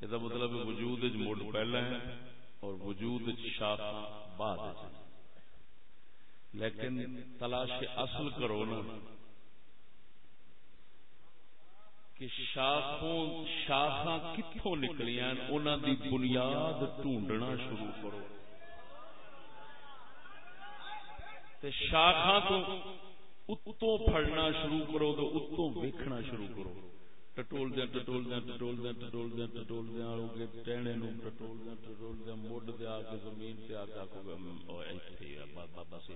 یہ مطلب وجود مڈ پہلا ہے اور وجود شاخا بعد۔ لیکن تلاش اصل کرو نا۔ کہ شاخوں شاخا کتوں نکلیاں انہوں دی بنیاد ڈھونڈنا شروع کرو۔ شاخا تو اتوں پڑنا شروع کرو تو اتوں ویکھنا شروع کرو۔ ٹٹول دیا ٹٹول دیا ٹٹول دیا ٹٹول دیا ٹٹول دیا آو ٹہنے نو ٹٹول دیا ٹٹول دیا موڈ دیا کے زمین تے آ کے آکو گے بابا سے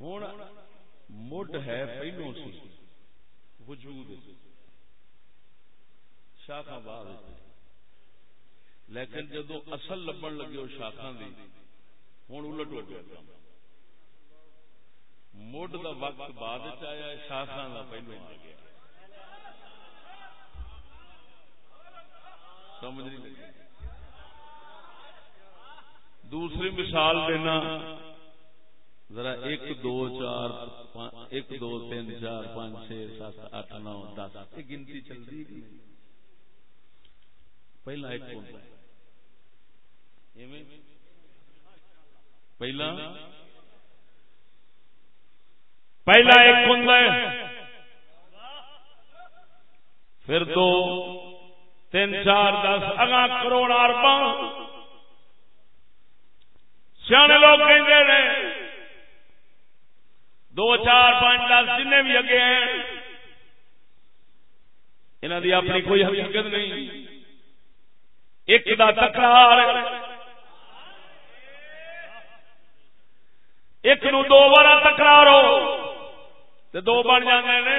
ہوں مڈ ہے پہلو سی وجود شاخا بعد لیکن جدو اصل لبن لگے وہ شاخا دی ہوں الٹ ہو گیا کام مڈ دا وقت بعد آیا شاخا دا پہلو آ گیا سمجھ نہیں دوسری مثال دینا ذرا ایک دو چار ایک دو تین چار پانچ چھ سات اٹھ نو دس۔ گنتی چلتی پہلا ایک پہلا۔ پہلا ایک ہوں پھر دو۔ تین چار دس۔ اگا کروڑ اربا سیانے لوگ کہ دو چار پانچ دس جن بھی اگے ہیں انہوں دی اپنی کوئی حقیقت نہیں۔ ایک دا تکرار ایک نو دو بار تکرار ہو تو دو بن جانے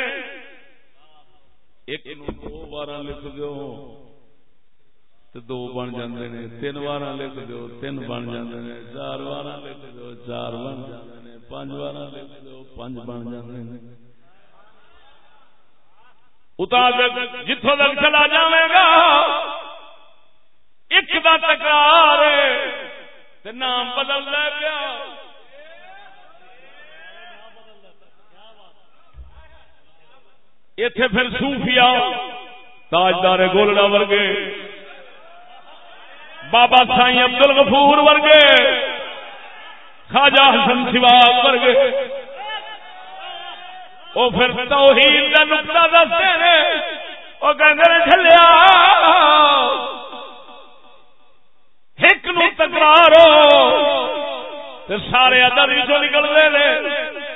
ایک نو دو بار لکھ دو دو بن جاندے نے، تین بار لکھ دو، تین بن جاندے نے، چار بار لکھ دو، چار بن جاندے نے پانچ بار لکھ دو پانچ بن جاندے نے۔ جتوں تک چلا جائے گا ایک دا تکرار نام بدل لے گیا اتے پھر سوفیا تاجدار گولڈا ورگے بابا سائی ابدل غفور ورگے، خواجہ حسن سواگ ورگے۔ وہ پھر توحید کا نقطہ دستے ہیں وہ کہتے ہیں چلیا ایک نو تکرار سارے ادب بھی نکلتے ہیں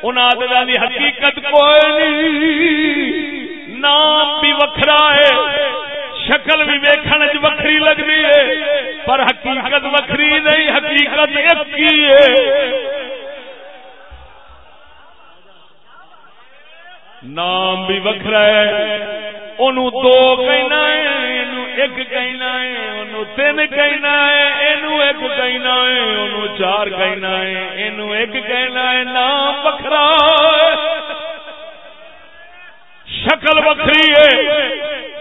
ان آدر کی حقیقت کوئی نہیں۔ نام بھی وکھرا ہے۔ شکل بھی ویکھن وکری لگتی ہے، پر حقیقت وکری نہیں، حقیقت ایک ہی ہے۔ نام بھی وکھرا ہے ان دو کہنا ہے ایک کہنا ہے ان تین کہنا ہے اینو ایک کہنا ہے ان چار کہنا ہے اینو ایک کہنا ہے، نام وکھرا شکل وکری ہے،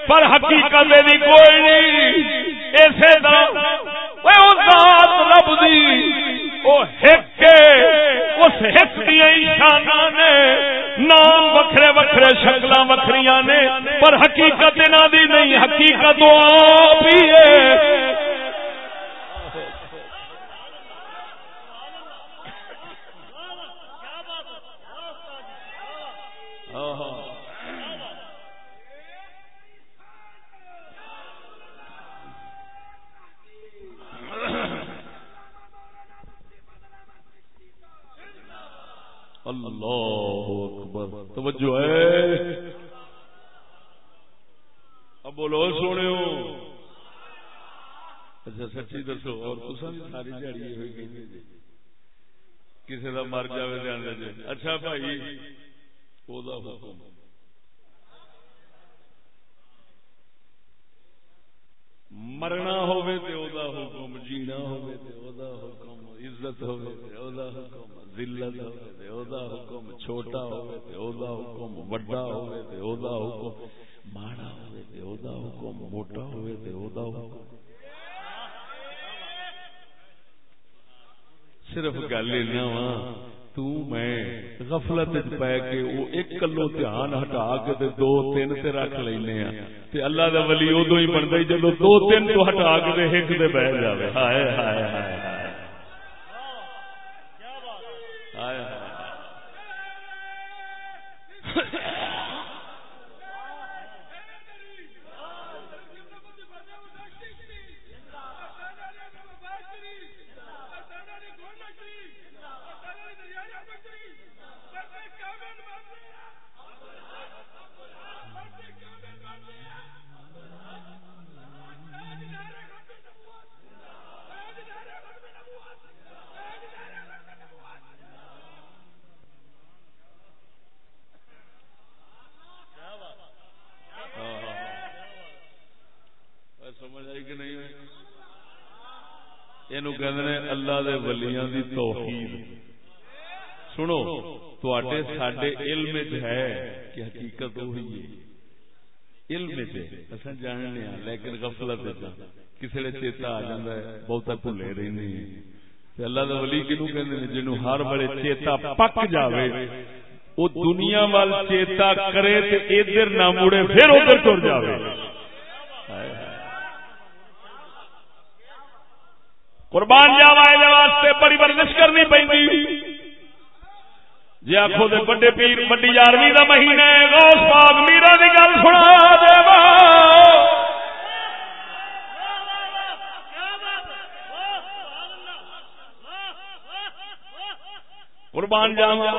پر حقیقت دی کوئی نہیں۔ ایسے ذات رب دی، وہ ہک اس ہک دیا شانا نے۔ نام وکھرے وکھرے شکل وکری نے۔ پر حقیقت انہوں دی نہیں، حقیقت آپ ہی ہے۔ اللہ توجہ ہے۔ اب بولو سونے ہو اچھا سچی دسو، اور ساری دیہی ہوئی گئی کسی کا مر جائے دھیان اچھا بھائی وہ حکم مرنا ہوئے تے او دا حکم جینا ہوئے تے او دا حکم عزت ہوئے تے او دا حکم ذلت ہوئے تے او دا حکم چھوٹا ہوئے تے او دا حکم بڑا ہوئے تے او دا حکم ماڑا ہوئے تے او دا حکم موٹا ہوئے تے او دا حکم صرف گل اینا وا تو میں غفلت پے کے وہ ایک کلو دھیان ہٹا کے تے دو تین تے رکھ لینے ہیں تے اللہ دا ولی ادو ہی بنتا جدو دو تین تو ہٹا کے ایک دے بہ جائے ہائے ہائے ہائے۔ سڈے علم ہے، کہ حقیقت وہی ہے۔ علم اصا جاننے ہاں لیکن غفلت کسی نے چیتا آ جا بہتا بھولے رہنے ہیں اللہ دے ولی کنو کہ جنو ہر بڑے چیتا پک جاوے وہ دنیا وال چیتا کرے تے ادھر نہ مڑے، پھر ادھر تر جاوے۔ قربان جاوا واسطے، بڑی ورزش کرنی پی جی آخو دے بڑے پیر بڑی یارویں کا مہینہ غوث پاک میرا کی گل سنا دے قربان جاوا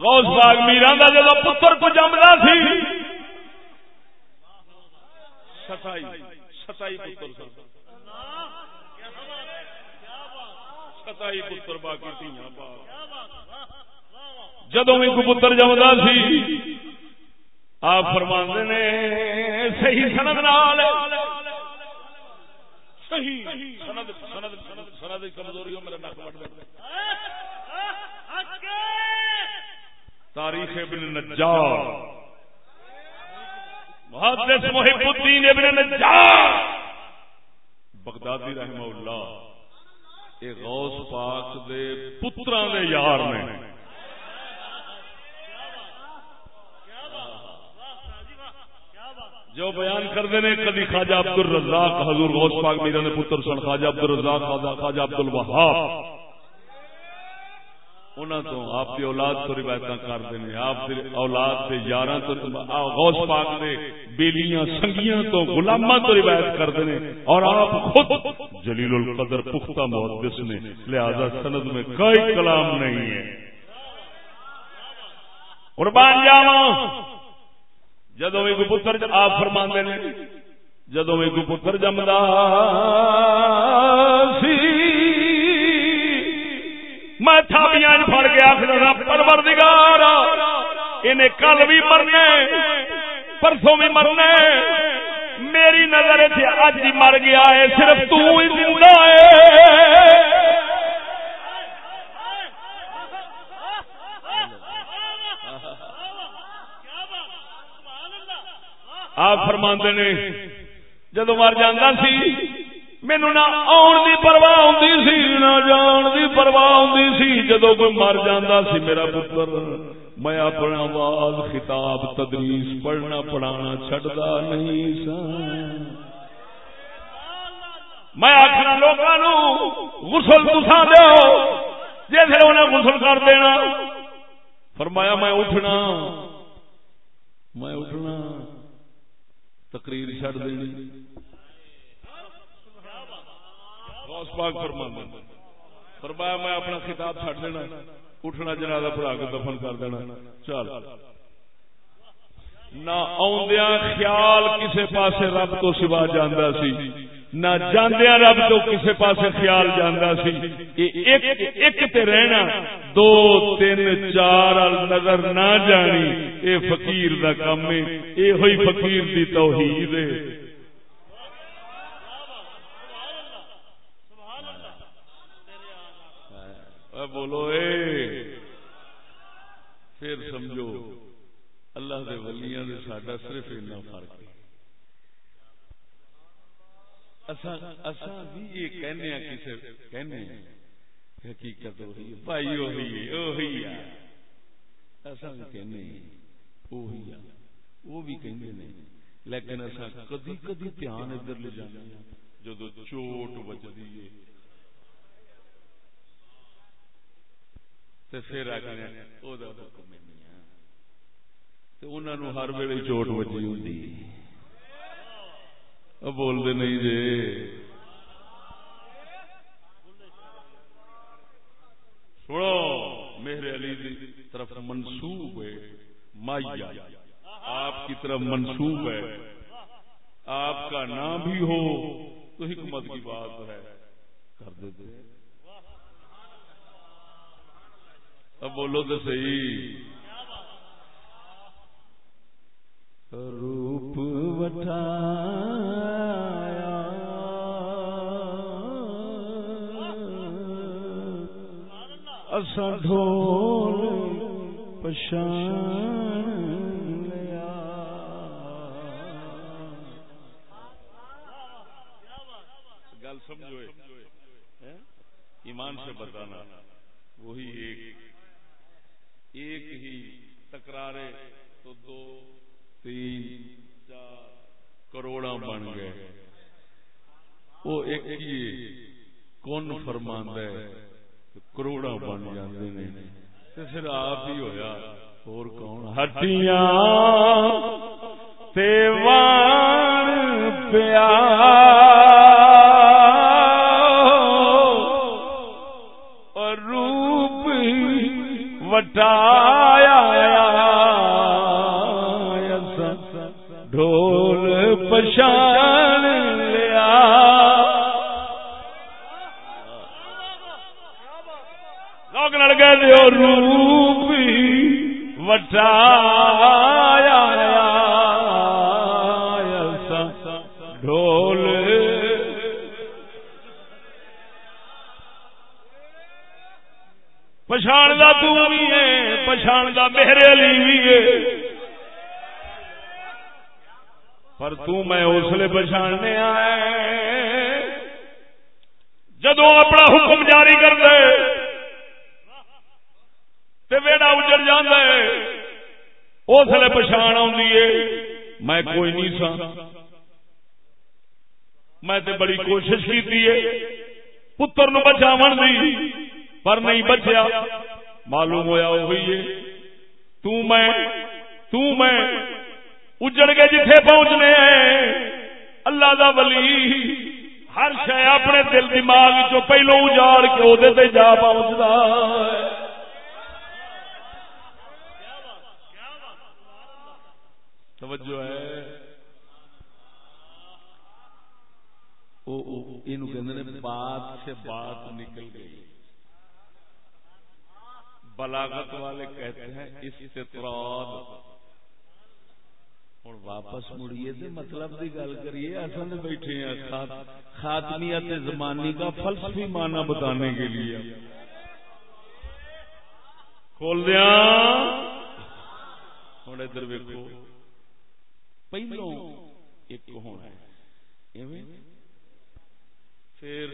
غوث باغ میرا کا جب پتر کو جمدا سی۔ ستائی ستائی پتر ستائی پتر باقی جدو بھی کوئی پتر جمدا سی، آپ فرما نے، صحیح سند نال۔ صحیح سند سند سند سند کمزوری میرا نک وٹ تاریخ ابن نجار۔ محدث محب الدین ابن نجار۔ بغدادی رحمہ اللہ۔ اے غوث پاک دے پتراں دے یار نے۔ جو بیان کرتے ہیں کدی خواجہ عبد الرزاق حضور غوث پاک میرا نے پتر سن خواجہ عبد الرزاق خواجہ عبد الوہاب تو آپ کی اولاد تو روایت کرتے ہیں۔ آپ اولاد کے یار غوث پاک نے بیلیاں، سنگیاں تو غلامہ تو روایت کرتے ہیں۔ اور آپ خود جلیل القدر پختہ محدث نے، لہذا سند میں کوئی کلام نہیں ہے۔ قربان جاوا جدو بھی کوئی پتر آپ فرما نے جدو بھی کوئی پتر جمدا سی۔ میں تھابیاں پڑ گیا پرور دگار انہیں کل بھی مرنے، پرسوں بھی مرنے، میری نظر اج ہی مر گیا ہے، صرف تو ہی زندہ ہے۔ آپ فرماندے نے جدو مر جانا سی مینو نہ آن دی پرواہ ہوں سی، نہ جان دی پرواہ ہوں سی۔ جدو کوئی مر جانا سی میرا پتر، میں اپنا آواز، خطاب، تدریس، پڑھنا، پڑھانا چڈتا نہیں سا میں آخر لوگوں غسل تسا دو جیسے انہیں غسل کر دینا۔ فرمایا، میں اٹھنا۔ میں اٹھنا۔ تقریر چڑھ دینی۔ غوث پاک فرمان فرمایا میں اپنا خطاب چھڑ دینا اٹھنا جنازہ پڑھا کے دفن کر دینا چل۔ نہ آدیا خیال کسے پاسے رب تو سوا جانا سی، نہ جاندیا رب تو کسے پاسے خیال جانا سی۔ ایک تے رہنا، دو، تین، چار نظر نہ جانی۔ اے فقیر دا کام اے ہوئی فقیر دی توحید ہے۔ بولو اے۔ پھر سمجھو، اللہ دے ولیاں دے ساڈا صرف اتنا فرق ہے۔ اساں اساں بھی یہ کہنے ہیں کسے کہنے ہیں حقیقت وہی ہے۔ بھائی وہی ہے وہی ہے۔ اساں بھی کہنے ہیں وہی ہے۔ وہ بھی کہندے نے۔ لیکن اساں کدی کدی دھیان ادھر لے جانے ہیں جدو چوٹ بجدی ہے۔ پھر حکم ہر ویل چوٹ بجی ہوں بولتے نہیں جی سنو میرے علی دی طرف منسوب ہے۔ مائیا آپ کی طرف منسوب ہے۔ آپ کا نام بھی ہو تو حکمت کی بات ہے۔ کر دیتے۔ اب بولو تو صحیح۔ روپ وٹایا اسا ڈھول پشان لیا۔ گل سمجھوئے ایمان سے بتانا وہی ایک ایک ہی تکرارے تو دو، تین، چار کروڑا بن گئے۔ وہ ایک ہی کون فرماند ہے کروڑا بن جاتے ہیں پھر آپ ہی ہویا۔ اور کون؟ ہٹیاں پیار۔ وٹایا. ڈھول پشان لیا. لوگ لڑ گئے روپی وٹایا. پچھاڑ بھی ہے پچھاڑ دا میرے علی بھی ہے۔ پر تو میں اس لیے پچھاڑنے آئے جدو اپنا حکم جاری کر دے تے ویڑا اجڑ جانا ہے، اس لیے پچھاڑ آئی میں کوئی نہیں سا۔ میں تے بڑی کوشش کی پتر نو بچاو دی، پر نہیں بچیا۔ معلوم ہوا وہی میں میں اجڑ کے جتھے پہنچنے اللہ دا ولی ہر شہ اپنے دل دماغ چو پہلو اجاڑ کے وہ جا پہنچتا توجہ ہے۔ بات سے بات نکل گئی۔ بلاغت والے کہتے ہیں استطراد۔ ہوں، واپس مڑیے تو مطلب کی گل کریے، اصل بیٹھے ہیں خاتمیت زمانی کا فلسفی معنی بتانے کے لیے۔ کھول دیا۔ ہوں، ادھر ویکو پہلو ایک ہونا ہے۔ پھر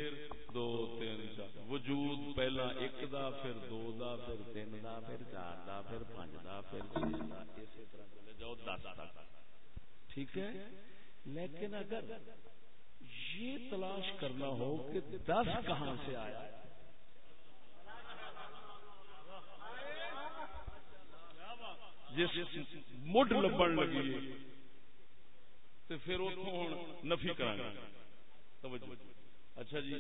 دو تین چار وجود پہلا ایک دا، پھر دو دا، پھر تین دا، پھر چار دا، پھر پانچ دا، پھر چھ دا، اسی طرح چلے جاؤ، دس تک ٹھیک ہے؟ لیکن اگر یہ تلاش کرنا ہو کہ دس کہاں سے آیا؟ جس مڈ لبن لگی تو پھر اتوں ہوں نفی کرا توجہ۔ اچھا جی۔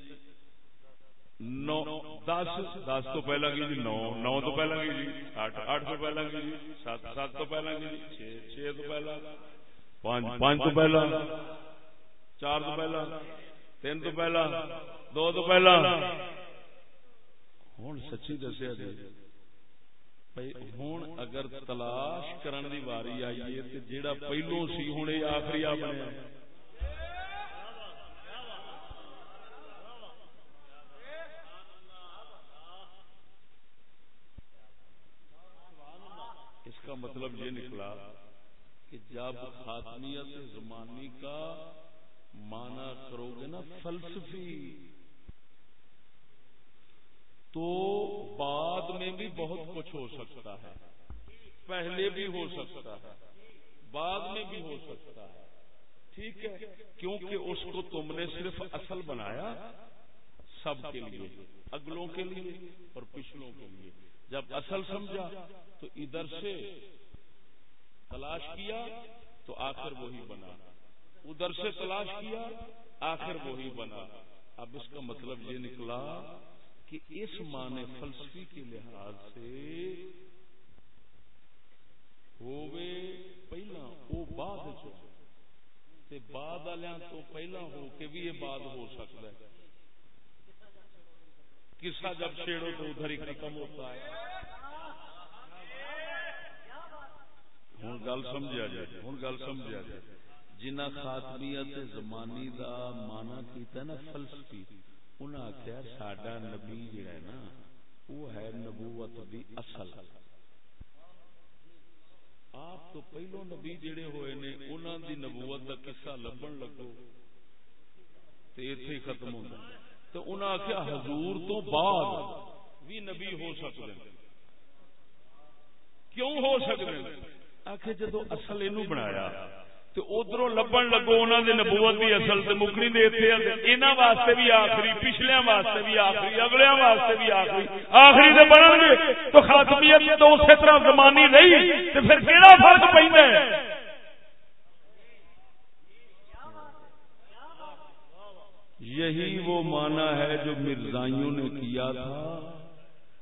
نو، دس۔ دس تو پہلا کی جی نو۔ نو تو پہلا کی جی۔ اٹھ اٹھ تو پہلا کی جی۔ سات سات تو پہلا کی جی۔ چھ چھ تو پہلا۔ پانچ پانچ تو پہلا۔ چار تو پہلا۔ تین تو پہلا۔ دو تو پہلا۔ ہوں سچی دسیا جی۔ بھائی ہوں اگر تلاش کرن دی واری آئیے تو جیڑا پہلو سی ہوں یہ آخری آپ نے کا مطلب یہ نکلا کہ جب خاتمیت زمانی کا مانا کرو گے نا فلسفی، تو بعد میں بھی بہت کچھ ہو سکتا ہے۔ پہلے بھی ہو سکتا ہے۔ بعد میں بھی ہو سکتا ہے۔ ٹھیک ہے، کیونکہ اس کو تم نے صرف اصل بنایا سب کے لیے، اگلوں کے لیے اور پچھلوں کے لیے۔ جب اصل سمجھا تو ادھر سے تلاش کیا تو آخر وہی بنا۔ ادھر سے تلاش کیا، آخر وہی بنا۔ اب اس کا مطلب یہ نکلا کہ اس معنی فلسفی کے لحاظ سے ہووے پہلا وہ بعد بعد والوں تو پہلا ہو کے بھی یہ بعد ہو سکتا ہے۔ قصہ جب چھیڑو تو ادھر ہی ختم ہوتا ہے۔ ہوں گل سمجھا جائے، ہوں گل سمجھا جائے۔ جنہ خاتمیت زمانی دا مانا کیتا نا فلسفی، انہاں آخیا ساڈا نبی جڑا ہے نا وہ ہے نبوت دی اصل۔ آپ تو پہلو نبی جڑے ہوئے نے انہوں دی نبوت دا قصہ لبن لگو تو اتنے ہی ختم ہوتا تو انہوں نے آخیا حضور تو بعد بھی نبی ہو سکتے کیوں ہو سکتے آخر جدو اصل یہ بنایا تو ادھر لبن لگو انہوں نے نبوت کی اصل سے مکنی دیتے انہوں واسطے بھی آخری پچھلے واسطے بھی آخری اگلے واسطے بھی آخری۔ آخری سے بنن گے تو خاتمیت تو اسی طرح زمانی نہیں تو پھر کہڑا فرق پہ یہی وہ مانا ہے جو مرزائیوں نے کیا تھا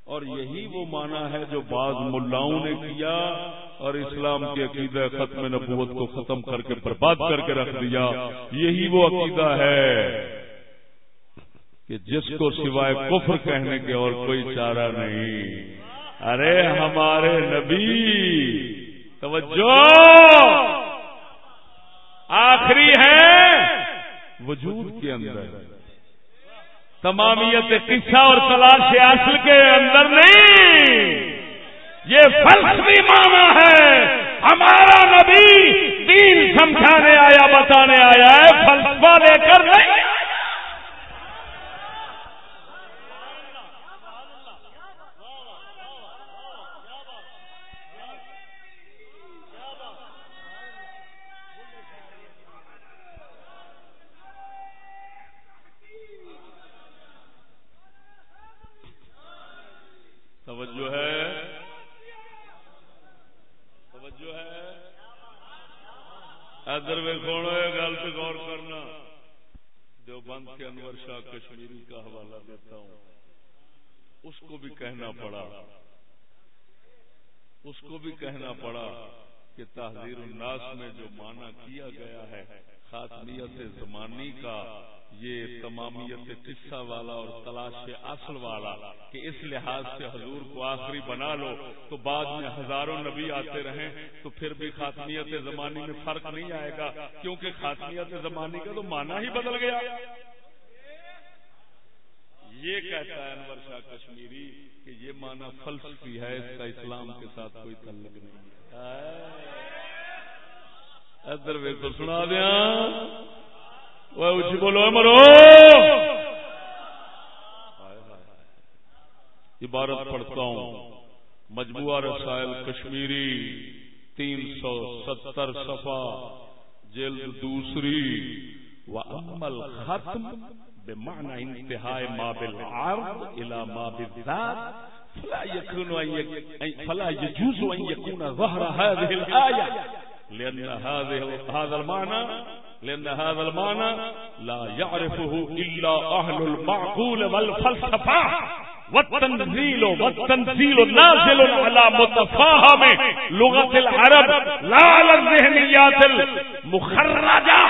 اور یہی وہ مانا ہے جو بعض ملاؤں نے کیا اور اسلام کے عقیدہ ختم نبوت کو ختم کر کے برباد کر کے رکھ دیا۔ یہی وہ عقیدہ ہے کہ جس کو سوائے کفر کہنے کے اور کوئی چارہ نہیں۔ ارے ہمارے نبی توجہ۔ آخری ہے۔ وجود کے اندر۔ تمامیت قصہ اور تلاش اصل کے اندر نہیں۔ یہ فلسفی مانا ہے۔ ہمارا نبی دین سمجھانے آیا بتانے آیا ہے فلسفہ لے کر نہیں ادھر ویکھو گل تو غور کرنا دیوبند کے انور شاہ کشمیری کا حوالہ دیتا ہوں۔ اس کو بھی کہنا پڑا۔ اس کو بھی کہنا پڑا کہ تحریر الناس میں جو معنی کیا گیا ہے، خاتمیت زمانی کا، یہ تمامیت قصہ والا اور تلاش اصل والا کہ اس لحاظ سے حضور کو آخری بنا لو، تو بعد میں ہزاروں نبی آتے رہیں، تو پھر بھی خاتمیت زمانی میں فرق نہیں آئے گا، کیونکہ خاتمیت زمانی کا تو مانا ہی بدل گیا۔ یہ کہتا ہے انور شاہ کشمیری کہ یہ مانا فلسفی ہے، اس کا اسلام کے ساتھ کوئی تعلق نہیں ادھر تو سنا دیا۔ اچھی بولو مرو! عبارت پڑھتا ہوں۔ مجموعہ رسائل کشمیری، تین سو ستر صفا جلد دوسری۔ وعمل ختم بمعنى انتهاء ما بالعرض الى ما بالذات، فلا يكون فلا يجوز ان يكون ظهر هذه الايه لان هذه هذا المعنى، لأن هذا المعنى لا يعرفه إلا أهل المعقول والفلسفة، والتنزيل والتنزيل نازل على متفاهم لغة العرب، لا على الذهنيات المخرجة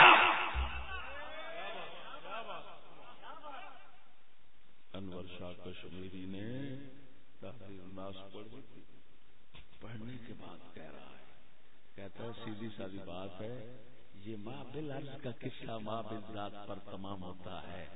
انور شاہ کشمیری نے تحریر الناس پڑھنے کے بعد کہہ رہا ہے کہتا سیدھی سادی بات ہے، یہ ماں بل عرض کا قصہ ماں بل ذات پر تمام ہوتا ہے۔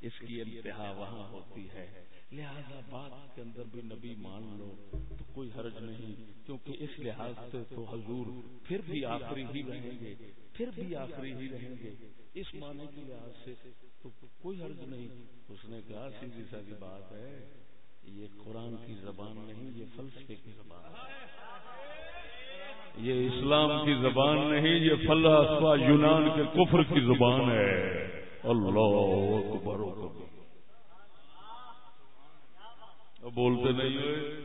اس کی انتہا وہاں ہوتی ہے۔ لہذا بات کے اندر بھی نبی مان لو تو کوئی حرج نہیں، کیونکہ اس لحاظ سے تو حضور پھر بھی آخری ہی رہیں گے، پھر بھی آخری ہی رہیں گے۔ اس معنی کے لحاظ سے تو کوئی حرج نہیں۔ اس نے کہا، سیدھی سادی بات ہے، یہ قرآن کی زبان نہیں، یہ فلسفے کی زبان ہے۔ یہ اسلام کی زبان نہیں، یہ فلاسفہ یونان کے کفر کی زبان ہے۔ اللہ اکبر بولتے نہیں ہوئے۔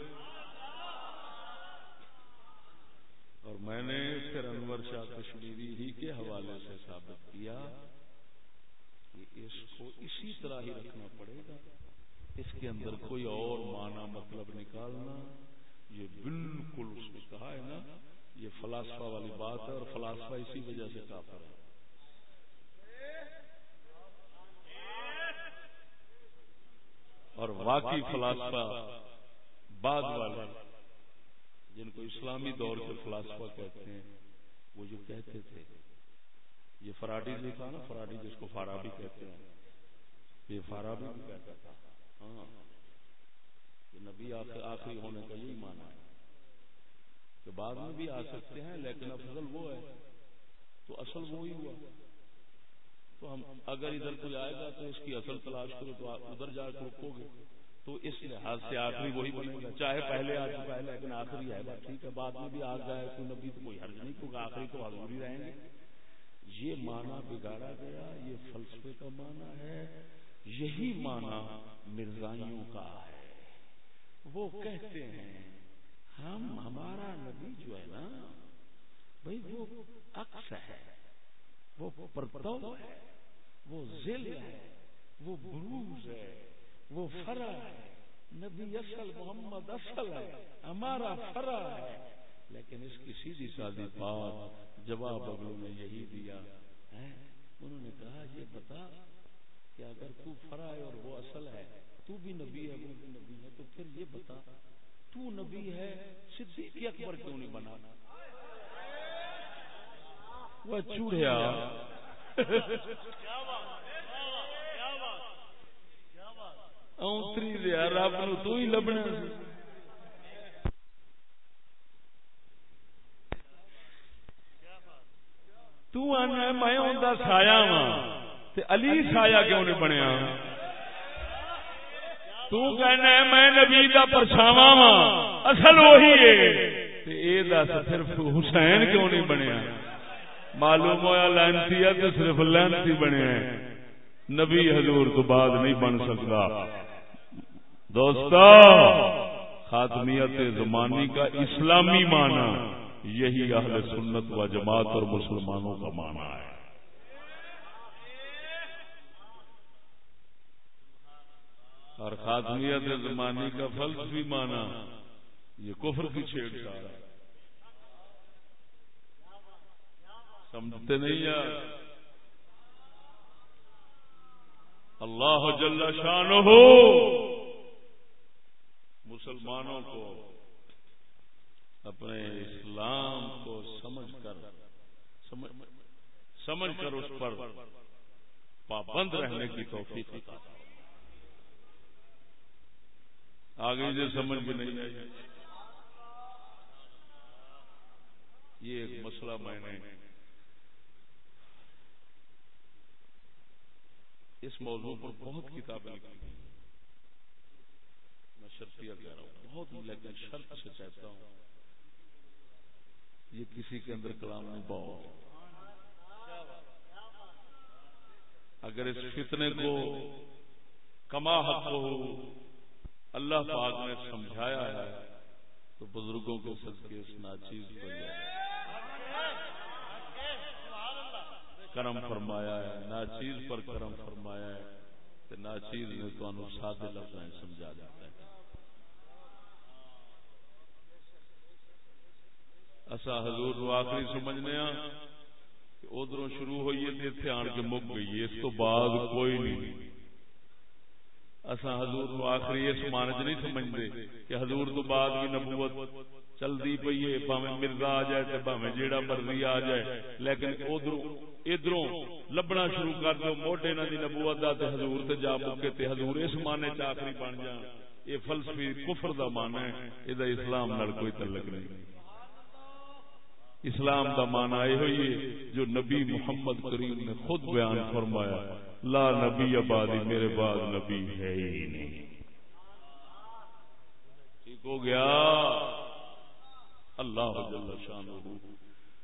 اور میں نے پھر انور شاہ کشمیری ہی کے حوالے سے ثابت کیا کہ اس کو اسی طرح ہی رکھنا پڑے گا۔ اس کے اندر کوئی اور معنی مطلب نکالنا، یہ بالکل اس نے کہا ہے نا یہ فلاسفہ والی بات ہے اور فلاسفہ اسی وجہ سے کافر ہے۔ اور واقعی فلاسفہ بعد والے جن کو اسلامی دور کے فلاسفہ کہتے ہیں، وہ جو کہتے تھے، یہ فراڈی جو تھا نا، فراڈی جس کو فارابی کہتے ہیں، یہ فارابی بھی کہتا تھا۔ ہاں نبی آخری ہونے کا یہی مانا ہے۔ کہ بعد میں بھی آ سکتے ہیں، لیکن افضل وہ ہے۔ تو اصل وہی ہوا۔ تو ہم اگر ادھر کوئی آئے گا تو اس کی اصل تلاش کرو، تو ادھر جا کے رکو گے۔ تو اس لحاظ سے آخری وہی بنے گا۔ چاہے پہلے آ چکا ہے، لیکن آخری ہے۔ بات ٹھیک ہے، بعد میں بھی آ جائے، کوئی نبی تو کوئی حرج نہیں، کیونکہ آخری تو حضور ہی رہیں گے۔ یہ معنی بگاڑا گیا، یہ فلسفے کا معنی ہے۔ یہی معنی مرزائیوں کا ہے۔ وہ کہتے ہیں ہم، ہمارا نبی جو ہے نا، بھائی وہ عکس ہے، وہ پرتو ہے، وہ ذل ہے، وہ بروز ہے، وہ فرا ہے، نبی اصل، محمد اصل ہے، ہمارا فرا ہے۔ لیکن اس کی سیدھی سادی بات جواب اگلوں نے یہی دیا ہے انہوں نے کہا، یہ بتا کہ اگر تو فرا ہے اور وہ اصل ہے، تو بھی نبی ہے، وہ بھی نبی ہے، تو پھر یہ بتا تو نبی ہے، صدیق اکبر کیوں نہیں بنا؟ وہ چوڑیا۔ اونتری دیا رب نو تو ہی لبنا تو آنا میں اوندا سایا وا علی سایا کیوں نہیں بنیا؟ تو کہنا ہے میں نبی دا پرچھاواں وا اصل وہی ہے۔ تے اے دس صرف حسین کیوں نہیں بنیا؟ معلوم ہوا لانتی ہے تو صرف لانتی بنے ہیں نبی حضور تو بعد نہیں بن سکتا۔ دوستو، خاتمیت زمانی کا اسلامی معنی یہی اہل سنت و جماعت اور مسلمانوں کا معنی ہے۔ اور خاتمیت زمانی کا فلسفی معنی یہ کفر کی چھیڑ چھاڑ ہے۔ سمجھتے نہیں یار اللہ جل شان ہو مسلمانوں کو اپنے اسلام کو سمجھ کر سمجھ کر اس پر پابند رہنے کی توفیق آگے جو سمجھ بھی نہیں آئی۔ یہ ایک مسئلہ میں نے اس موضوع پر بہت کتابیں لکھی میں شرطیہ کہہ رہا ہوں بہت لیکن شرط سے چاہتا ہوں۔ یہ کسی کے اندر کلام نہیں بہت اگر اس فتنے کو کما حق ہو اللہ پاک نے سمجھایا ہے تو بزرگوں کے صدقے اس ناچیز پر کرم فرمایا ہے، ناچیز پر کرم فرمایا ہے تو ناچیز نے تو سادے لفظ سمجھا دیتا ہے۔ اصا حضور نو آخری سمجھنے ہاں ادھر شروع ہوئی ہے اتنے آن کے مک گئی اس تو بعد کوئی نہیں۔ اصا حضور نو آخری اس مان چ نہیں سمجھتے کہ حضور تو بعد بھی نبوت چلتی پی ہے پاوے مرزا آ جائے تو پاوے جیڑا مرضی آ جائے۔ لیکن ادھر ادھروں لبنا شروع کر دو موٹے نہ نبوت دا تے حضور تے جا مکے تے حضور اس مانے چ آخری بن جان یہ فلسفی کفر دا مانا ہے، یہ اسلام نال کوئی تعلق نہیں۔ اسلام دا مانا یہ ہوئی ہے جو نبی محمد کریم نے خود بیان فرمایا۔ ہے لا نبی آبادی میرے بعد نبی ہے ہی نہیں۔ ٹھیک ہو گیا؟ اللہ جل شان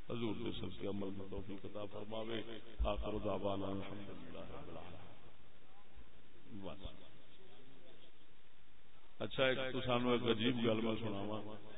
حضور کے سب کے عمل میں توفیق عطا فرماوے۔ آخر دعوانا الحمدللہ رب العالمین۔ اچھا ایک تو سانو ایک عجیب گل میں سناواں۔